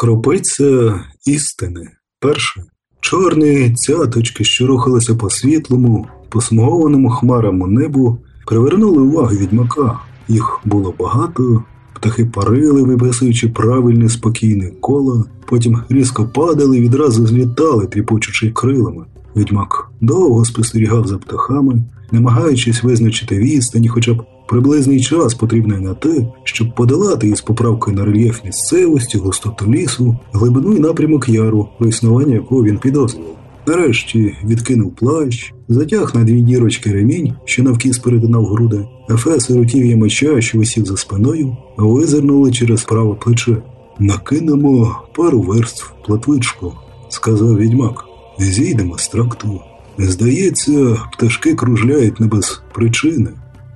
Кропиця істини. Перше. Чорні цяточки, що рухалися по світлому, посмугованому хмарами небу, привернули увагу відьмака. Їх було багато, птахи парили, виписуючи правильне спокійне коло, потім різко падали і відразу злітали, тріпочучи крилами. Відьмак довго спостерігав за птахами, намагаючись визначити відстані, хоча б приблизний час потрібний на те, щоб подолати із поправкою на рельєф місцевості, густоту лісу, глибину і напрямок яру, про існування якого він підозрював. Нарешті відкинув плащ, затяг на дві дірочки ремінь, що навкіс перетинав груди, ефеси рутів'я меча, що висів за спиною, визирнули через праве плече. Накинемо пару верств платвичку, сказав відьмак. Зійдемо з тракту. Здається, пташки кружляють не без причини.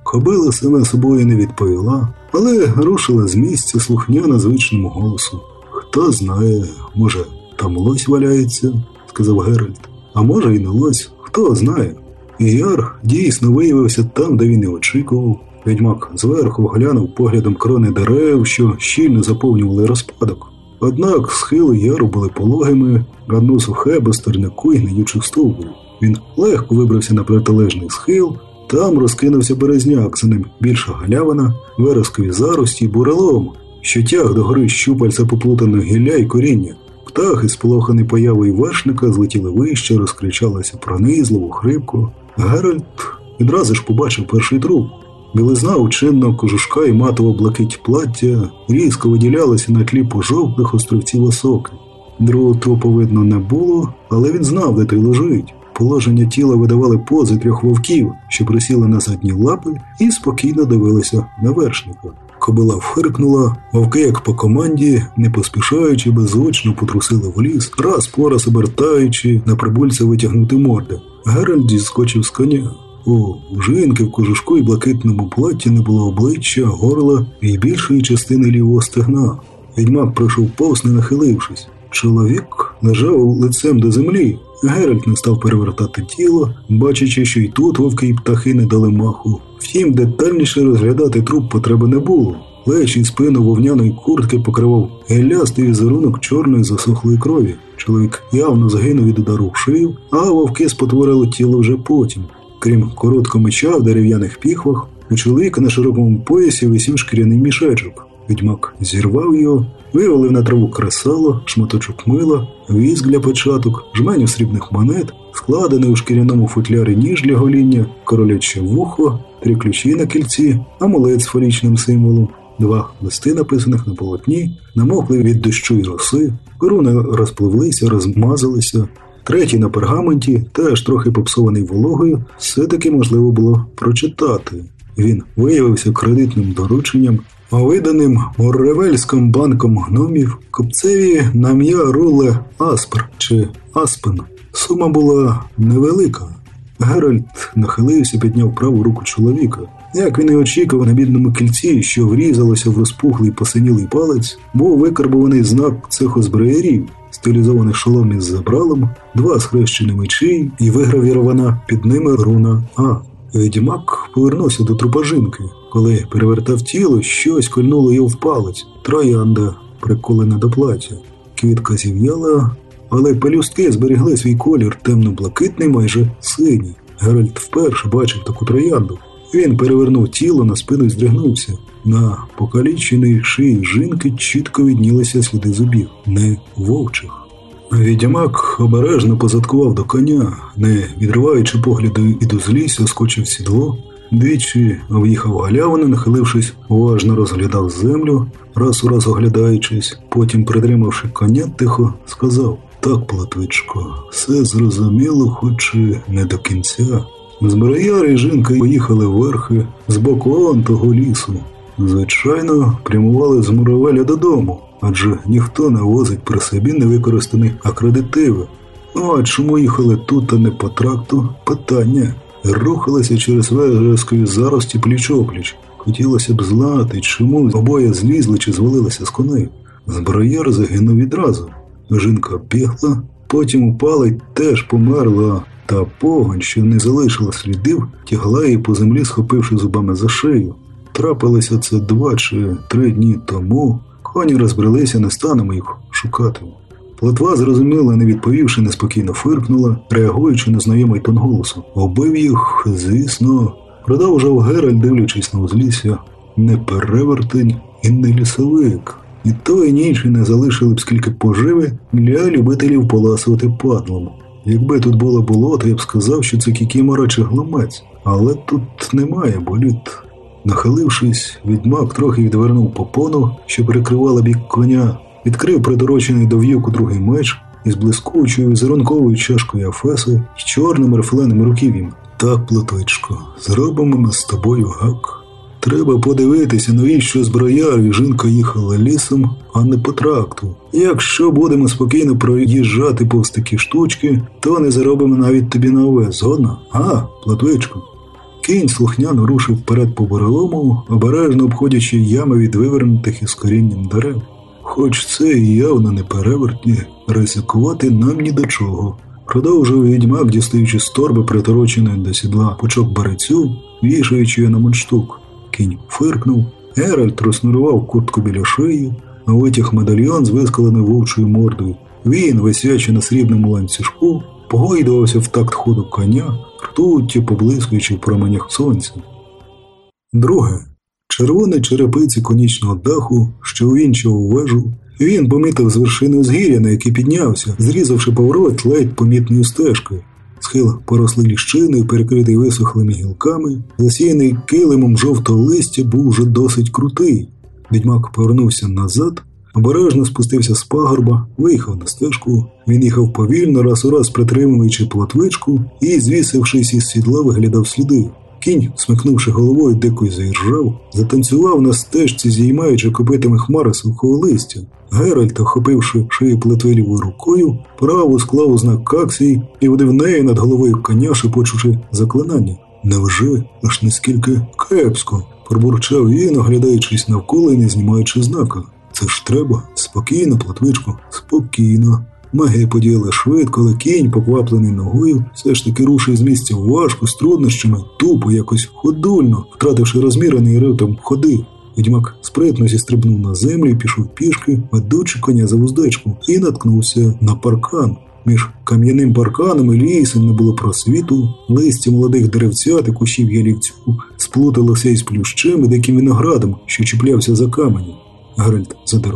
Кобила сама собою не відповіла, але рушила з місця слухняна звичному голосу. Хто знає, може, там лось валяється, сказав Геральт. А може, і не лось, хто знає. І Яр дійсно виявився там, де він і очікував. Відьмак зверху глянув поглядом крони дерев, що щільно заповнювали розпадок. Однак схили яру були пологими, а дно сухе без терняку і гниючих стовбурів. Він легко вибрався на протилежний схил, там розкинувся березняк, за ним більша галявина, верескові зарості, бурелом, що тяг до гори щупальця поплутаного гілля і коріння. Птахи, сполохані появою вершника, злетіли вище, розкричалися пронизливо, хрипко. Геральт відразу ж побачив перший труп. Білизна учинного кожушка і матово блакить плаття різко виділялася на тлі пожовклих островців осоки. Другого трупу видно не було, але він знав, де той лежить. Положення тіла видавали пози трьох вовків, що присіли на задні лапи і спокійно дивилися на вершника. Кобила хвиркнула, вовки, як по команді, не поспішаючи, беззвучно потрусили в ліс, раз по раз обертаючи на прибульця витягнуті морди. Геральт зіскочив з коня. У жінки в кожушку і блакитному платі не було обличчя, горла і більшої частини лівого стегна. Відьмак пройшов повз, не нахилившись. Чоловік лежав лицем до землі. Геральт не став перевертати тіло, бачачи, що й тут вовки і птахи не дали маху. Втім, детальніше розглядати труп потреби не було. Плечі і спину вовняної куртки покривав гелястий візерунок чорної засохлої крові. Чоловік явно загинув від удару в шию, а вовки спотворили тіло вже потім. Крім короткого меча в дерев'яних піхвах, у чоловіка на широкому поясі висів шкіряний мішечок. Відьмак зірвав його, вивалив на траву кресало, шматочок мила, візк для початок, жменю срібних монет, складений у шкіряному футлярі ніж для гоління, короляче вухо, три ключі на кільці, амулет з форічним символом, два листи, написаних на полотні, намокли від дощу й роси, коруни розпливлися, розмазалися. Третій на пергаменті, теж трохи попсований вологою, все-таки можливо було прочитати. Він виявився кредитним дорученням, виданим Морревельським банком гномів купцеві на м'я руле Аспер чи Аспен. Сума була невелика. Геральт нахилився, підняв праву руку чоловіка. Як він і очікував на бідному кільці, що врізалося в розпухлий посинілий палець, був викарбований знак цехозброярів, стилізований шолом із забралом, два схрещені мечі і вигравірована під ними руна А. Відьмак повернувся до трупа жінки. Коли перевертав тіло, щось кольнуло його в палець. Троянда приколена до плаття. Квітка зів'яла, але пелюстки зберігли свій колір темно-блакитний, майже синій. Геральт вперше бачив таку троянду. Він перевернув тіло на спину і здригнувся. На покалічений шиї жінки чітко віднілися сліди зубів, не вовчих. Відьмак обережно позадкував до коня, не відриваючи погляду і до злісся, скочив сідло. Двічі в'їхав галявину, нахилившись, уважно розглядав землю, раз у раз оглядаючись, потім, притримавши коня, тихо сказав так, Платвичко, все зрозуміло, хоч і не до кінця. Зброяри і жінка поїхали верхи з боку он того лісу. Звичайно, прямували з муравеля додому, адже ніхто не возить при собі невикористані акредитиви. Ну а чому їхали тут, а не по тракту? Питання. Рухалися через верескові зарості пліч-опліч. Хотілося б знати, чому обоє злізли чи звалилися з коней. Зброяр загинув відразу. Жінка бігла, потім упала й теж померла, та погонь, що не залишила слідів, тягла її по землі, схопивши зубами за шию. Трапилося це два чи три дні тому. Коні розбрелися, не станемо їх шукати. Плотва зрозуміла, не відповівши, неспокійно фиркнула, реагуючи на знайомий тон голосу. Обив їх, звісно, продовжав Геральт, дивлячись на узлісся. Не перевертень і не лісовик. І той і інший не залишили б скільки поживи для любителів поласувати падлом. Якби тут було болото, я б сказав, що це кікімора чи гламець. Але тут немає боліт. Нахилившись, відьмак трохи відвернув попону, що прикривала бік коня, відкрив приторочений до в'юку другий меч із блискучою візерунковою чашкою Афеси і чорним рифленим руків'ям. Так, плоточко, зробимо ми з тобою гак. Треба подивитися, навіщо зброяр і жінка їхала лісом, а не по тракту. Якщо будемо спокійно проїжджати повз такі штучки, то не заробимо навіть тобі на овес, згодна? А, платвичко. Кінь слухняно рушив вперед по бурелому, обережно обходячи ями від вивернутих із корінням дерев. Хоч це і явно не перевертні, ризикувати нам ні до чого. Продовжив відьмак, дістаючи з торби, притороченої до сідла пучок барицю, вішаючи її на мундштук. Кінь фиркнув, Геральт розснурував куртку біля шиї, а витяг медальйон з вискаленою вовчою мордою. Він, висячи на срібному ланцюжку, погойдувався в такт ходу коня, ртуттю поблискуючи в променях сонця. Друге. Червоний черепиці конічного даху, що увінчував вежу, він помітив з вершини узгір'я, на який піднявся, зрізавши поворот ледь помітною стежкою. Схил порослий ліщиною, перекритий висохлими гілками, засіяний килимом жовтого листя, був вже досить крутий. Відьмак повернувся назад, обережно спустився з пагорба, виїхав на стежку. Він їхав повільно, раз у раз притримуючи платвичку і, звісившись із сідла, виглядав сліди. Кінь, смикнувши головою, дико заіржав, затанцював на стежці, зіймаючи копитами хмари сухого листя. Геральт, охопивши шию плетвилівою рукою, праву склав у знак каксії і водив нею над головою коня, шепочучи заклинання. Невже аж наскільки кепсько? пробурчав він, оглядаючись навколо і не знімаючи знака. Це ж треба, спокійно, платвичко, спокійно. Магія подіяла швидко, але кінь, покваплений ногою, все ж таки рушив з місця важко, з труднощами, тупо, якось ходульно, втративши розмірений ритм ходи. Відьмак спритно зістрибнув на землю пішов пішки, ведучи коня за вуздечку, і наткнувся на паркан. Між кам'яним парканом і лісом не було просвіту, листя молодих деревцят і кущів ялівцю сплуталося із плющем і диким виноградом, що чіплявся за камені. Геральт задер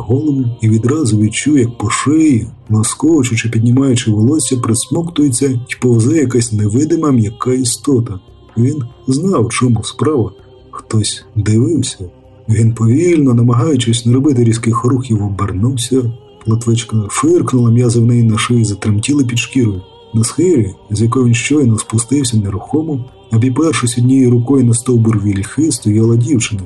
і відразу відчув, як по шиї, лоскочучи, піднімаючи волосся, присмоктується і повзе якась невидима м'яка істота. Він знав, чому справа. Хтось дивився. Він повільно, намагаючись не робити різких рухів, обернувся. Платвичка фиркнула, м'язи в неї на шиї затремтіли під шкірою. На схилі, з якої він щойно спустився нерухомо, обіпершись однією рукою на стовбур вільхи, стояла дівчина.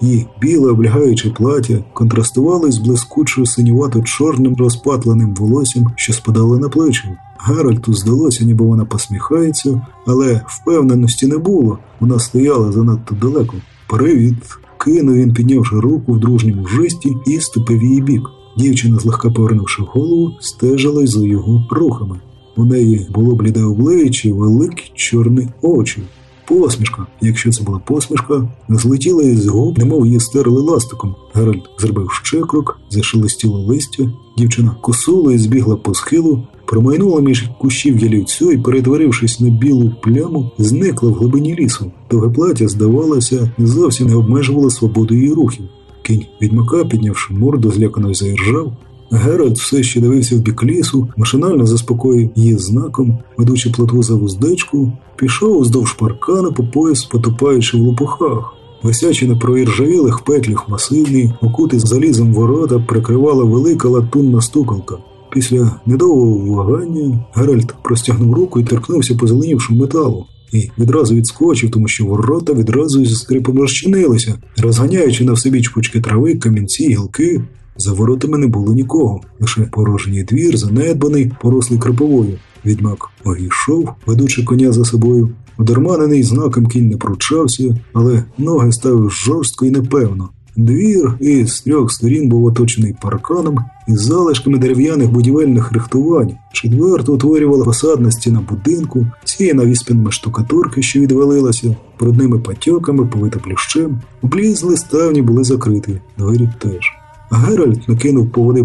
Її біле облягаюче плаття контрастувало з блискучою синювато чорним розпатленим волоссям, що спадало на плечі. Геральту здалося, ніби вона посміхається, але впевненості не було. Вона стояла занадто далеко. Привіт! кинув він, піднявши руку в дружньому жесті і ступив її бік. Дівчина, злегка повернувши голову, стежила за його рухами. У неї було бліде обличчя, великі чорні очі. Посмішка, якщо це була посмішка, злетіла із губ, немов її стерли ластиком. Геральт зробив ще крок, зашелестіло листя. Дівчина косула і збігла по схилу, промайнула між кущів ялівцю і, перетворившись на білу пляму, зникла в глибині лісу. Довге плаття, здавалося, зовсім не обмежувало свободу її рухів. Кінь відьмака, піднявши морду, злякано заіржав. Геральт все ще дивився в бік лісу, машинально заспокоїв її знаком, ведучи плотву за вуздечку, пішов уздовж паркану по пояс, потопаючи в лопухах. Висячи на проіржавілих петлях масивні, окути залізом ворота прикривала велика латунна стукалка. Після недовгого вагання Геральт простягнув руку і торкнувся по зеленівшому металу. І відразу відскочив, тому що ворота відразу зі скрипом розчинилися, розганяючи на всебіч пучки трави, камінці, гілки. За воротами не було нікого, лише порожній двір, занедбаний, порослий криповою. Відьмак огійшов, ведучи коня за собою. Одерманений знаком кінь не пручався, але ноги ставив жорстко і непевно. Двір із трьох сторін був оточений парканом із залишками дерев'яних будівельних рихтувань. Четверту утворювала фасадна стіна будинку, сіяна віспінами штукатурки, що відвалилася, брудними патьоками, повита плющем. Облізли ставні були закриті, двері теж. Геральт накинув по води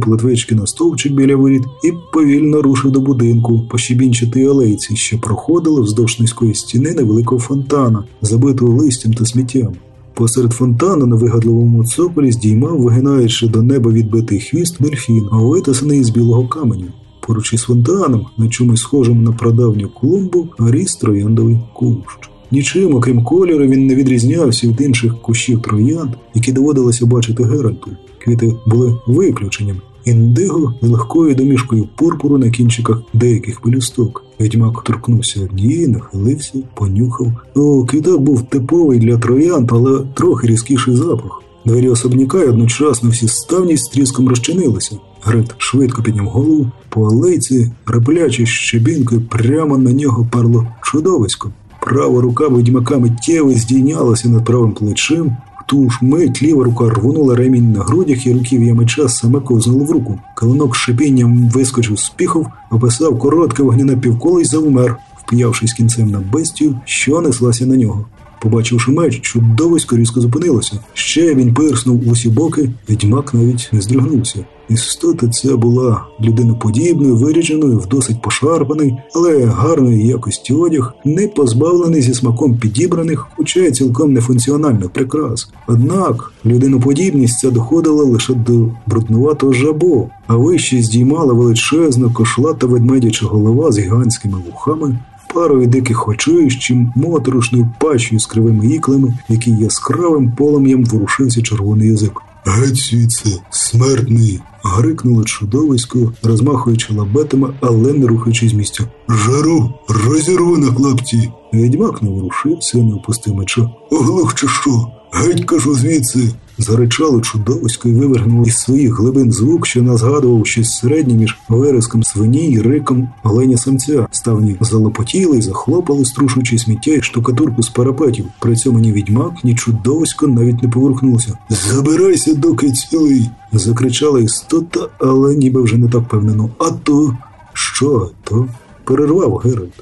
на стовчик біля воріт і повільно рушив до будинку по щебінчатій алейці, що проходила вздовж низької стіни невеликого фонтана, забитого листям та сміттям. Посеред фонтану на вигадливому цоколі здіймав, вигинаючи до неба відбитий хвіст дельфін, витасаний із білого каменю. Поруч із фонтаном, на чомусь схожому на прадавню клумбу, ріс трояндовий кущ. Нічим, окрім кольору, він не відрізнявся від інших кущів троянд, які доводилося бачити Геральту. Квіти були виключенням. Індиго і легкою домішкою пурпуру на кінчиках деяких пелюсток. Відьмак торкнувся однієї, нахилився, понюхав. О, квіток був типовий для троянд, але трохи різкіший запах. Двері особняка й одночасно всі ставні з тріском розчинилися. Грет швидко підняв голову, по алейці, реплячи щебінкою, прямо на нього перло чудовисько. Права рука відьмака миттєво здійнялася над правим плечем, ту ж мить ліва рука рвонула ремінь на грудях і руків'я меча саме ковзнуло в руку. Калинок шипінням вискочив з піхов, описав коротке вогняне півколо й завмер, вп'явшись кінцем на бестію, що неслася на нього. Побачивши меч, чудовисько різко зупинилося. Ще він пирснув усі боки, відьмак навіть не здригнувся. Істота ця була людиноподібною, вирідженою в досить пошарпаний, але гарної якості одяг, не позбавлений зі смаком підібраних, хоча й цілком нефункціональних прикрас. Однак людиноподібність ця доходила лише до бруднуватого жабо, а вище здіймала величезна кошлата ведмедяча голова з гігантськими вухами. Парою диких очей, з чим моторошною пащою з кривими іклами, який яскравим полум'ям ворушився червоний язик. Геть звідси, смертний. Грикнуло чудовисько, розмахуючи лабетами, але не рухаючись з місця. Жару, розірву на клапті. Відьмак не ворушився, не опустив меча. Оглух чи що? Геть кажу звідси. Заричало чудовисько і вивергнуло із своїх глибин звук, що назгадував щось середнє між вереском свині і риком оленя самця. Ставні залопотіли захлопали, струшуючи сміття і штукатурку з парапетів. При цьому ні відьмак, ні чудовисько навіть не поворухнувся. Забирайся, доки цілий. закричала істота, але ніби вже не так впевнено. А то що то? перервав Геральт.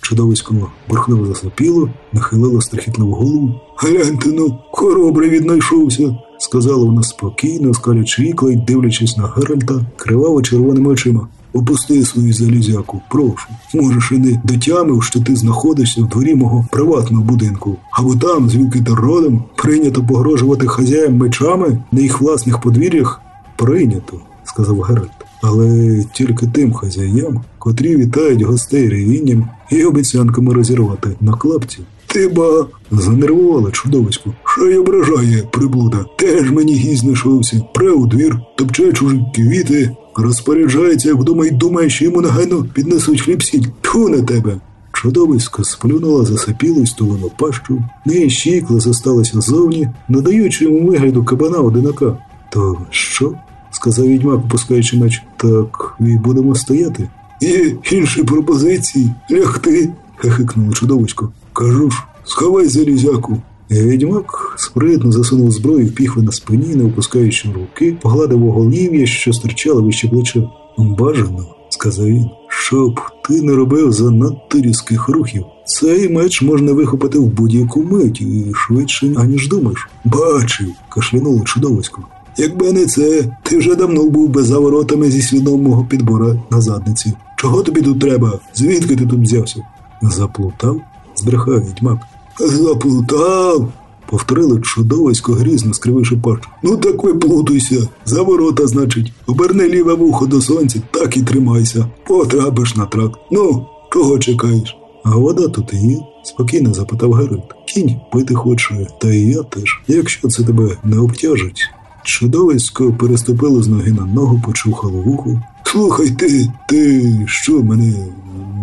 Чудовисько бурхливо засопіло, нахилило страхітливу голову. Гляньте ну, хоробрий віднайшовся, сказала вона спокійно, скалячи ікла й дивлячись на Геральта криваво червоними очима. Опусти свою залізяку, прошу. Можеш, і не дотямив, що ти знаходишся в дворі мого приватного будинку. Або там, звідки ти родом, прийнято погрожувати хазяям мечами на їх власних подвір'ях? Прийнято, сказав Геральт але тільки тим хазяям, котрі вітають гостей ревінням і обіцянками розірвати на клапці. Ти ба занервувала чудовиську. Що й ображає, приблуда. Теж мені гізь знайшовся. Пре у двір, топче чужі квіти, розпоряджається, як вдома й думає, що йому негайно піднесуть хліб сіль. Тьфу на тебе. Чудовисько сплюнула, засипіло й стулило пащу, неї щікла зосталася зовні, надаючи йому вигляду кабана одинака. То що? сказав відьмак, опускаючи меч. Так і будемо стояти. Є інші пропозиції лягти, хихикнуло чудовисько. Кажу ж, сховай залізяку. Відьмак спритно засунув зброю в піхви на спині, не опускаючи руки, погладив оголів'я, що стирчало вище плече. Бажано, сказав він, щоб ти не робив занадто різких рухів. Цей меч можна вихопити в будь-яку мить і швидше, аніж думаєш. Бачив, кашлянуло чудовисько. Якби не це, ти вже давно був би за воротами зі свідомого підбора на задниці. Чого тобі тут треба? Звідки ти тут взявся? Заплутав? Збрехав відьмак. Заплутав. Повторили чудовисько грізно, скрививши пащу. Ну так виплутуйся. За ворота, значить, оберни ліве вухо до сонця, так і тримайся. Потрапиш на тракт. Ну, чого чекаєш? А вода тут є? спокійно запитав Геральт. Кінь пити хоче, та і я теж. Якщо це тебе не обтяжить, Чудовисько переступило з ноги на ногу, почухало вухо. Слухай ти, ти що, мене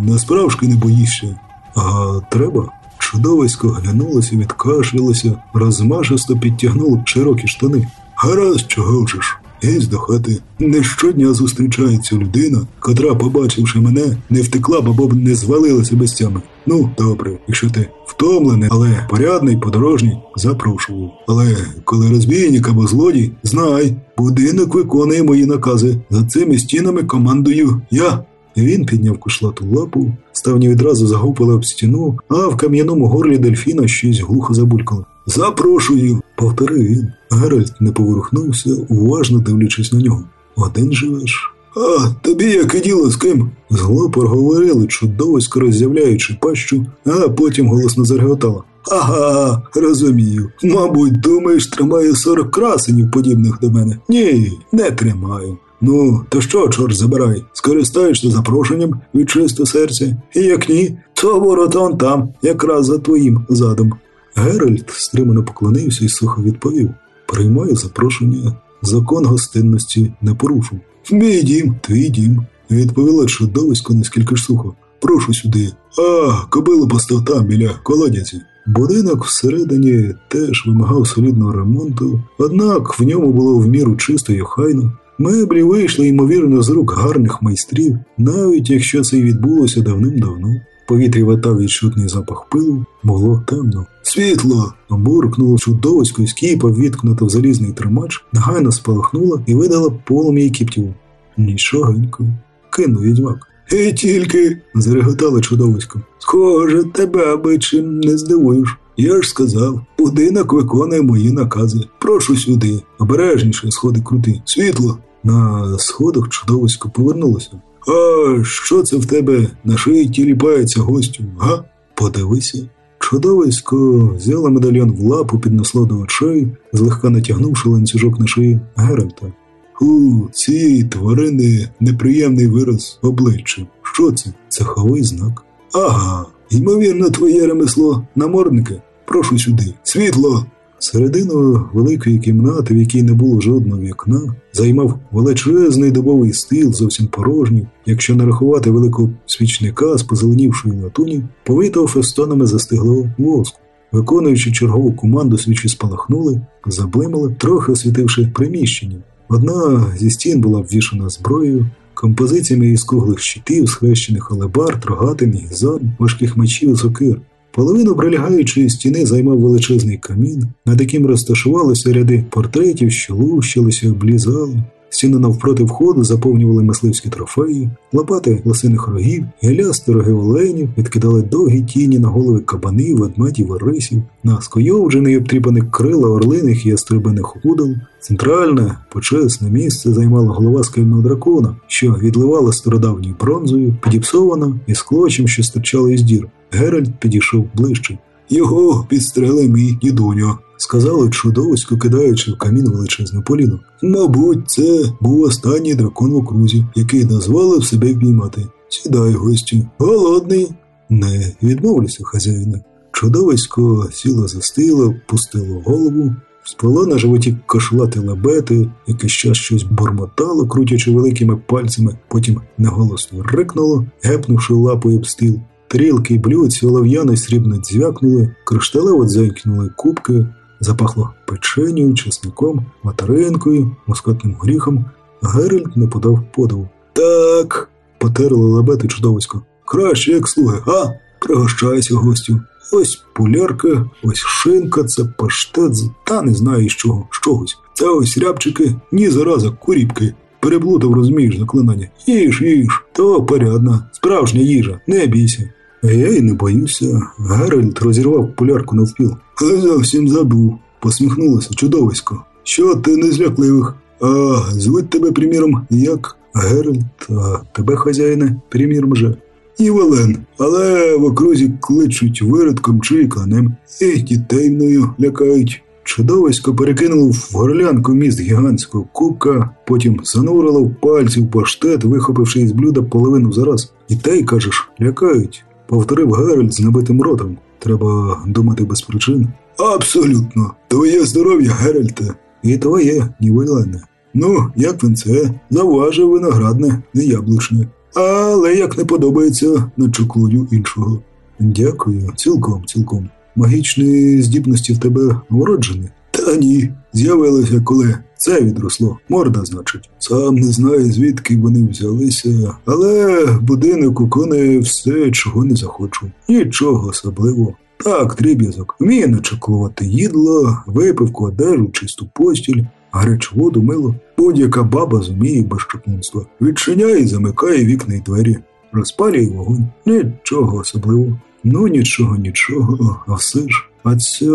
насправжки не боїшся? А треба? Чудовисько глянулося, відкашлялося, розмашисто підтягнуло широкі штани. Гаразд, чого ж? Геть до хати. Не щодня зустрічається людина, котра, побачивши мене, не втекла б або б не звалилася без тями. Ну, добре, якщо ти втомлений, але порядний, подорожній, запрошував. Але коли розбійник або злодій, знай, будинок виконує мої накази. За цими стінами командую я. Він підняв кушлату лапу, ставні відразу загупили об стіну, а в кам'яному горлі дельфіна щось глухо забулькало. Запрошую, повторив він. Геральт не поворухнувся, уважно дивлячись на нього. Один живеш? А, тобі яке діло з ким? Зло проговорили, чудовисько роззявляючи пащу, а потім голосно зареготала. Ага, розумію. Мабуть, думаєш, тримаю сорок красенів, подібних до мене. Ні, не тримаю. Ну, то що, чорт забирай, скористаєшся запрошенням від чисто серця, і як ні, то воротон там, якраз за твоїм задом. Геральт стримано поклонився і сухо відповів: Приймаю запрошення, закон гостинності не порушив. Мій дім, твій дім, відповіла чудовисько наскільки ж сухо. Прошу сюди. А, кобилу постав там біля колодязі. Будинок всередині теж вимагав солідного ремонту, однак в ньому було в міру чисто й охайно. Меблі вийшли, ймовірно, з рук гарних майстрів, навіть якщо це й відбулося давним-давно. Повітрі витав відчутний запах пилу, було темно. Світло! буркнуло чудовисько і скіпа, відкнуто в залізний тримач, негайно спалахнула і видала полум'я кіптів. Нічогенько, кинув відьмак. І тільки, зареготало чудовисько. Схоже, тебе аби чим не здивуєш. Я ж сказав, будинок виконує мої накази. Прошу сюди, обережніше сходи крути. Світло. На сходах чудовисько повернулося. А що це в тебе на шиї тіліпається гостю, га? Подивися. Чудовисько взяло медальйон в лапу, піднесло до очей, злегка натягнувши ланцюжок на шиї Геральта. У цієї тварини неприємний вираз обличчя. Що це? Цеховий знак. Ага, ймовірно, твоє ремесло намордники. Прошу сюди. Світло. Середину великої кімнати, в якій не було жодного вікна, займав величезний дубовий стіл, зовсім порожній, якщо не рахувати великого свічника з позеленівшої латуні, повитого фестонами застиглого воску. Виконуючи чергову команду, свічі спалахнули, заблимали, трохи освітивши приміщення. Одна зі стін була обвішана зброєю, композиціями із круглих щитів, схрещених алебар, трогатин, гізан, важких мечів, сокир. Половину прилягаючої стіни займав величезний камін, над яким розташувалися ряди портретів, що лущилися, облізали. Стіну навпроти входу заповнювали мисливські трофеї, лопати лосиних рогів, гелясти роги оленів, відкидали довгі тіні на голови кабанів, ведмедів, рисів, на скойовджений обтріпаних крила орлиних і ястребиних удал. Центральне, почесне місце займала голова скельного дракона, що відливала стародавньою бронзою, підіпсована і склочем, що стирчало із дір. Геральт підійшов ближче. Його підстрелив мій дідуньо, сказали чудовисько, кидаючи в камін величезне поліно. Мабуть, це був останній дракон в окрузі, який дозволив себе впіймати. Сідай, гостю. Голодний. Не відмовлюся, хазяїне. Чудовисько сіло застило, пустило голову, спало на животі кашлати лабети, якийсь час щось бормотало, крутячи великими пальцями, потім неголосно рикнуло, гепнувши лапою об стіл. Тарілки й блюдці олов'яно срібно дзвякнули, кришталево дзенькнули кубки, запахло печеню, чесником, материнкою, мускатним горіхом. Геральт не подав подиву. Так, потерли лабети чудовисько. Краще, як слуги, а? Пригощайся, гостю. Ось пулярка, ось шинка, це паштет, та не знаю з чого, з чогось. Це ось рябчики, ні зараза, куріпки. Переплутав, розумієш, заклинання. Їж, їж, то порядна, справжня їжа, не бійся. Я й не боюся. Геральт розірвав полярку навпіл. Зовсім забув, посміхнулося чудовисько. Що ти незлякливих? А звуть тебе, приміром, як Геральт, а тебе, хазяїне, приміром же. Івелен, але в окрузі кличуть виродком чи конем, і дітей мною лякають. Чудовисько перекинуло в горлянку міст гігантського кубка, потім занурило в пальці в паштет, вихопивши із блюда половину зараз. Дітей, кажеш, лякають повторив Геральт з набитим ротом. Треба думати без причин. Абсолютно. Твоє здоров'я, Геральте. І твоє, Нівойлане. Ну, як він це? Заважив виноградне, не яблучне. Але як не подобається, не чоклую іншого. Дякую, цілком, цілком. Магічні здібності в тебе вроджені? Та ні, з'явилося коли це відросло. Морда, значить. Сам не знаю, звідки вони взялися, але будинок виконує все, чого не захочу. Нічого особливого. Так, дріб'язок. Вміє начаклувати їдло, випивку, одежу, чисту постіль, гарячу воду, мило. Будь-яка баба зуміє без чаклунства. Відчиняє і замикає вікна й двері, розпалює вогонь. Нічого особливого. Ну нічого, нічого, а все ж. А це,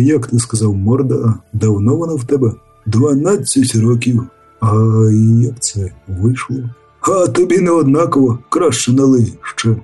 як ти сказав, морда, давно вона в тебе? Дванадцять років. А як це вийшло? А тобі не однаково, краще налий ще.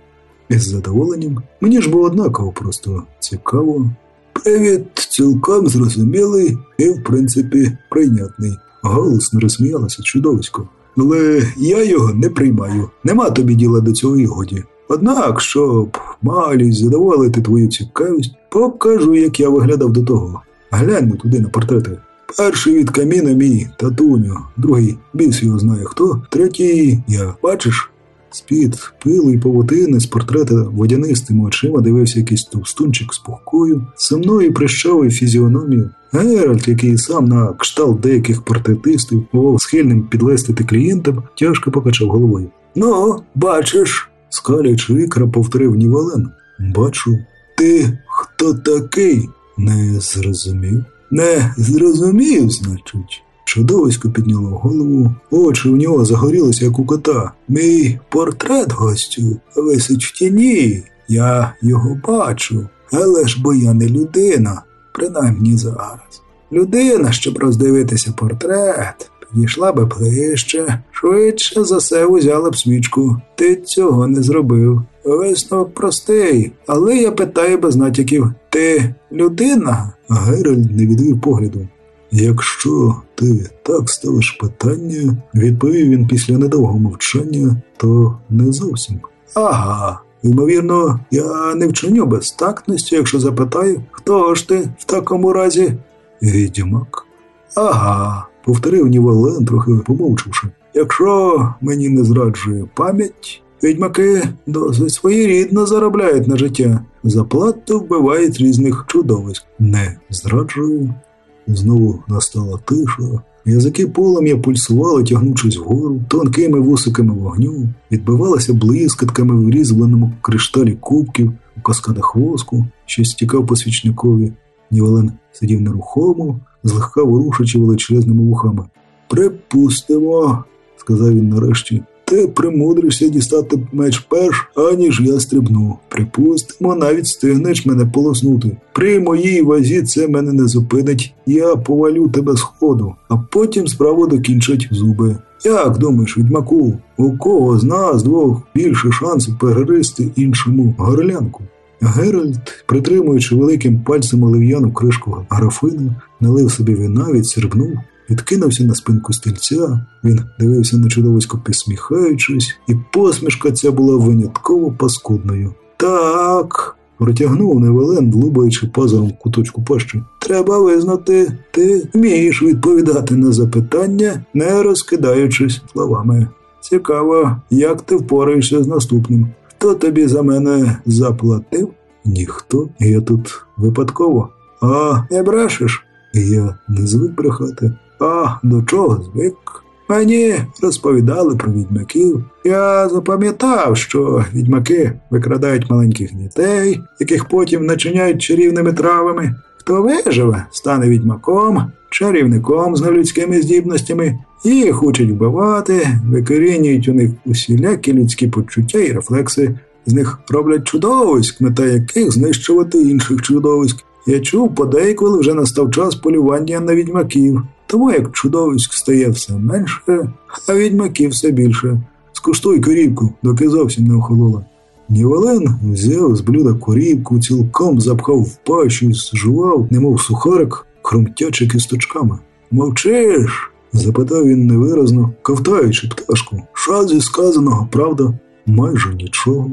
Із задоволенням мені ж було однаково, просто цікаво. Привіт, цілком зрозумілий і, в принципі, прийнятний. Голосно розсміялася чудовисько. Але я його не приймаю. Нема тобі діла до цього і годі. Однак, щоб малість задоволити твою цікавість, покажу, як я виглядав до того. Глянь туди на портрети. Перший від каміна мій татуню, другий біс його знає хто, третій я. Бачиш? З-під пилу і павутини з портрета водянистими очима дивився якийсь товстунчик з пухкою, сумною прищавою фізіономією. Геральт, який сам на кшталт деяких портретистів був схильним підлестити клієнтам, тяжко покачав головою. Ну, бачиш, скалячи ікра, повторив Нівален. Бачу, ти хто такий? Не зрозумів. Не зрозумів, значить. Чудовисько підняло голову, очі у нього загорілися, як у кота. Мій портрет гостю висить в тіні. Я його бачу, але ж бо я не людина, принаймні зараз. Людина, щоб роздивитися портрет, підійшла би ближче, швидше за все узяла б свічку. Ти цього не зробив. Висновок простий, але я питаю без натяків: ти людина? Геральт не відвів погляду. Якщо ти так ставиш питання, відповів він після недовгого мовчання, то не зовсім. Ага, ймовірно, я не вчиню безтактності, якщо запитаю, хто ж ти в такому разі? Відьмак. Ага, повторив Нівален, трохи помовчавши. Якщо мені не зраджує пам'ять, відьмаки досить своєрідно заробляють на життя. Заплату вбивають різних чудовиськ. Не зраджую. Знову настала тиша. Язики полум'я пульсували, тягнучись вгору, тонкими вусиками вогню, відбивалися блискітками в різьбленому кришталі кубків, у каскадах воску, що стікав по свічникові. Нівелен сидів нерухомо, злегка ворушачи величезними вухами. Припустимо, сказав він нарешті. Ти примудришся дістати меч перш, аніж я стрибну. Припустимо, навіть стигнеш мене полоснути. При моїй вазі це мене не зупинить. Я повалю тебе з ходу, а потім справу докінчать зуби. Як думаєш, відьмаку, у кого з нас двох більше шансів перегристи іншому горлянку? Геральт, притримуючи великим пальцем олив'яну кришку графину, налив собі вина, відсірбнув відкинувся на спинку стільця, він дивився на чудовисько, посміхаючись, і посмішка ця була винятково паскудною. Так. Протягнув Невелен, длубаючи пазуром куточку пащі. Треба визнати, ти вмієш відповідати на запитання, не розкидаючись словами. Цікаво, як ти впораєшся з наступним. Хто тобі за мене заплатив? Ніхто. Я тут випадково. А не брешеш? Я не звик брехати. А до чого звик? Мені розповідали про відьмаків. Я запам'ятав, що відьмаки викрадають маленьких дітей, яких потім начиняють чарівними травами. Хто виживе, стане відьмаком, чарівником з нелюдськими здібностями, їх учать вбивати, викорінюють у них усілякі людські почуття і рефлекси. З них роблять чудовиськ, мета яких знищувати інших чудовиськ. Я чув, подейколи вже настав час полювання на відьмаків. Тому як чудовиськ стає все менше, а відьмаків все більше. Скуштуй корівку, доки зовсім не охолола. Нівален взяв з блюда корівку, цілком запхав в пащу і зжував, немов сухарик, хрумтячи кісточками. Мовчиш? Запитав він невиразно, ковтаючи пташку. Що зі сказаного, правда, майже нічого.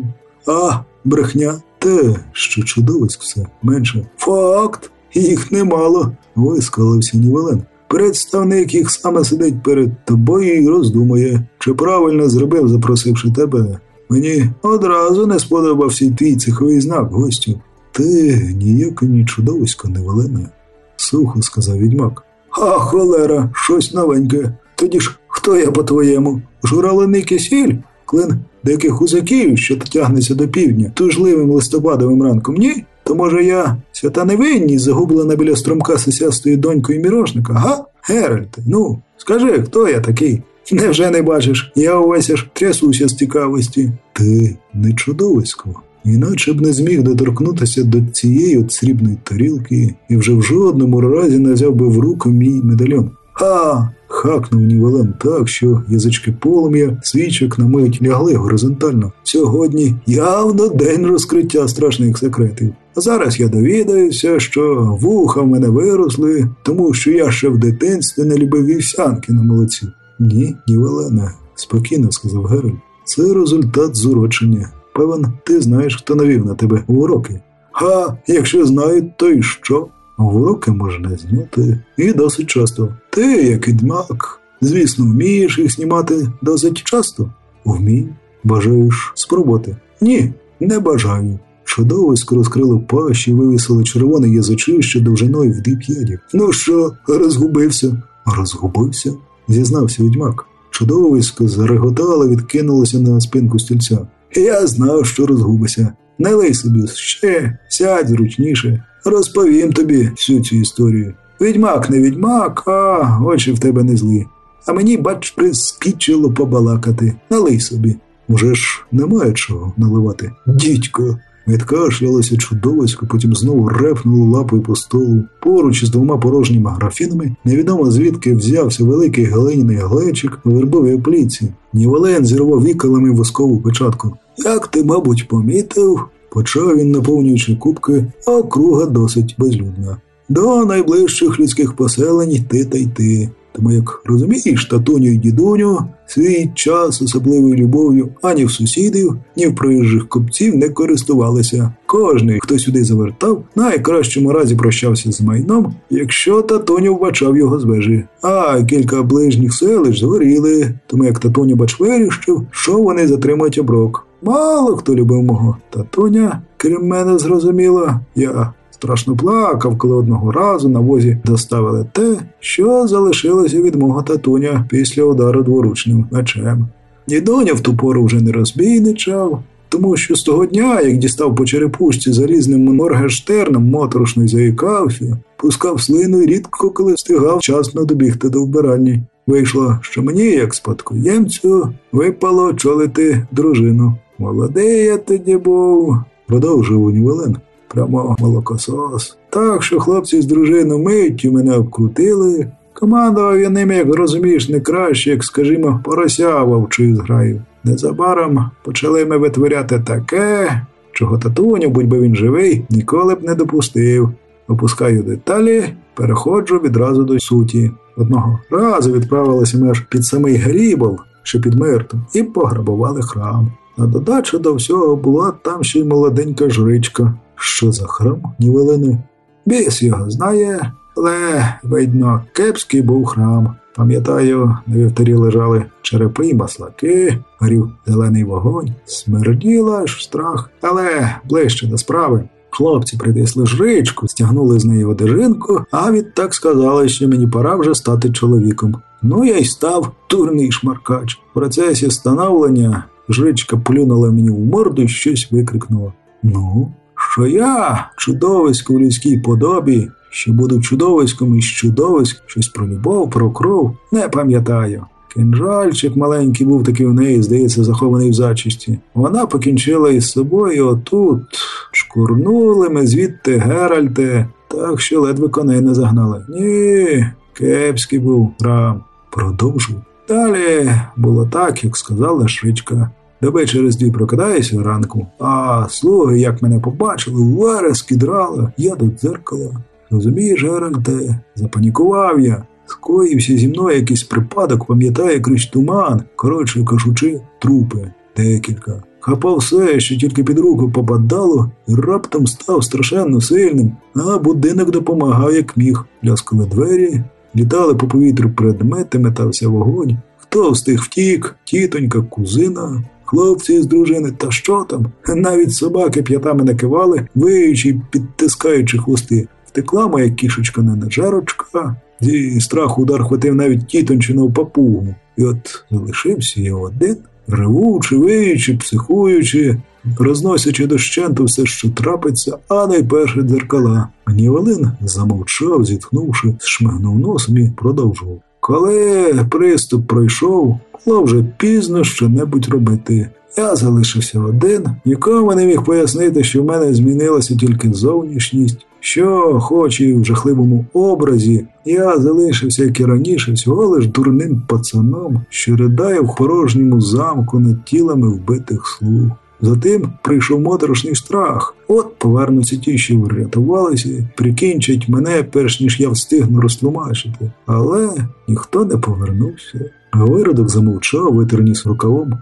А, брехня, те, що чудовиськ все менше. Факт, їх немало, вискалився Нівален. Представник їх саме сидить перед тобою і роздумує, чи правильно зробив, запросивши тебе. Мені одразу не сподобався твій цеховий знак, гостю. Ти ніяке ні чудовисько не велене, сухо сказав відьмак. А холера, щось новеньке. Тоді ж хто я по-твоєму? Журавлений кисіль? Клин диких гусаків, що тягнеться до півдня, тужливим листопадовим ранком, ні? То, може, я свята невинність загублена біля струмка сисястою донькою мірошника, га? Геральт, ну, скажи, хто я такий? Невже не бачиш? Я увесь аж трясуся з цікавості. Ти не чудовисько, іначе б не зміг доторкнутися до цієї от срібної тарілки і вже в жодному разі не взяв би в руку мій медальйон. Ха! хакнув Нівелен так, що язички полум'я свічок на мить лягли горизонтально. Сьогодні явно день розкриття страшних секретів. А зараз я довідаюся, що вуха в мене виросли, тому що я ще в дитинстві не любив вівсянки на молоці. Ні, Нівелена, спокійно сказав Геральт. Це результат зурочення. Певен, ти знаєш, хто навів на тебе уроки. Ха, якщо знають, то й що? Уроки можна зняти і досить часто. Ти, як відьмак, звісно, вмієш їх знімати досить часто. Вмій. Бажаєш спробувати? Ні, не бажаю. Чудовисько розкрило пащі і вивісило червоне язичище довжиною в п'яді. Ну що, розгубився? Розгубився? зізнався відьмак. Чудовисько зареготало, відкинулося на спинку стільця. Я знав, що розгубися. Не лий собі ще, сядь зручніше. Розповім тобі всю цю історію. Відьмак не відьмак, а очі в тебе не злі. А мені, бач, приспічило побалакати. Налий собі. Уже ж немає чого наливати. Дідько. Відкашлялося чудовисько, потім знову репнуло лапою по столу. Поруч із двома порожніми графінами невідомо звідки взявся великий галиняний глечик у вербовій пліці. Нівелен зірвав вікалами воскову печатку. Як ти, мабуть, помітив, почав він, наповнюючи кубки, округа досить безлюдна. До найближчих людських поселень йти та йти. Тому, як розумієш, татуню і дідуню, свій час особливою любов'ю ані в сусідів, ні в проїжджих купців не користувалися. Кожний, хто сюди завертав, найкращому разі прощався з майном, якщо татуню вбачав його з вежі. А кілька ближніх селищ згоріли, тому як татуню бач вирішив, що вони затримують оброк. Мало хто любив мого татуня, крім мене зрозуміло, я страшно плакав, коли одного разу на возі доставили те, що залишилося від мого татуня після удару дворучним мечем. Дідоня в ту пору вже не розбійничав, тому що з того дня, як дістав по черепушці залізним моргештерном, моторошно заїкався, пускав слину і рідко коли встигав вчасно добігти до вбиральні. Вийшло, що мені, як спадкоємцю, випало чолити дружину. Молодий я тоді був, продовжив Унівелен прямо молокосос. Так що хлопці з дружиною миттю мене обкрутили. Командував я ними, як розумієш, не краще, як, скажімо, порося вовчою зграю. Незабаром почали ми витворяти таке, чого татуню, будь би він живий, ніколи б не допустив. Опускаю деталі, переходжу відразу до суті. Одного разу відправилися ми аж під самий Грібов, що під Миртом, і пограбували храм. На додачу до всього була там ще й молоденька жричка, що за храм Нівелини? Біс його знає, але, видно, кепський був храм. Пам'ятаю, на вівтарі лежали черепи й маслаки, горів зелений вогонь, смерділа аж страх, але ближче до справи. Хлопці принесли жричку, стягнули з неї одежинку, а відтак сказали, що мені пора вже стати чоловіком. Ну я й став турний шмаркач. В процесі становлення жричка плюнула мені в морду і щось викрикнула. Ну, що я, чудовисько в людській подобі, що буду чудовиськом із чудовиськ, щось про любов, про кров, не пам'ятаю. Кинжальчик маленький був такий в неї, здається, захований в зачисті. Вона покінчила із собою отут. Шкурнули ми звідти Геральте, так що ледве коней не загнали. Ні, кепський був рам. Продовжуй. Далі було так, як сказала Шричка. Доби через дві прокидаюся ранку, а слуги, як мене побачили, верески драли, я до дзеркала. Розумієш, Геральте, запанікував я. Скоївся зі мною якийсь припадок, пам'ятає крізь туман, коротше кажучи, трупи декілька. Хапав все, що тільки під руку попадало, і раптом став страшенно сильним, а будинок допомагав, як міг. Ляскали двері, літали по повітрю предмети, метався вогонь. Хто встиг втік, тітонька, кузина, Хлопці з дружини, та що там? Навіть собаки п'ятами накивали, виючи й підтискаючи хвости. Втекла моя кішечка не жарочка, зі страху удар хватив навіть тітончину папугу. І от залишився я один, ревучи, виючи, психуючи, розносячи дощенту все, що трапиться, а найперше дзеркала. Нівелин замовчав, зітхнувши, шмигнув носом і продовжував. Коли приступ пройшов, було вже пізно що-небудь робити. Я залишився один, нікому не міг пояснити, що в мене змінилася тільки зовнішність, що, хоч і в жахливому образі, я залишився, як і раніше, всього лиш дурним пацаном, що ридає в порожньому замку над тілами вбитих слуг. Затим прийшов моторошний страх. От повернуться ті, що врятувалися, прикінчать мене, перш ніж я встигну розтлумачити. Але ніхто не повернувся. Виродок замовчав, витер ніс рукавом.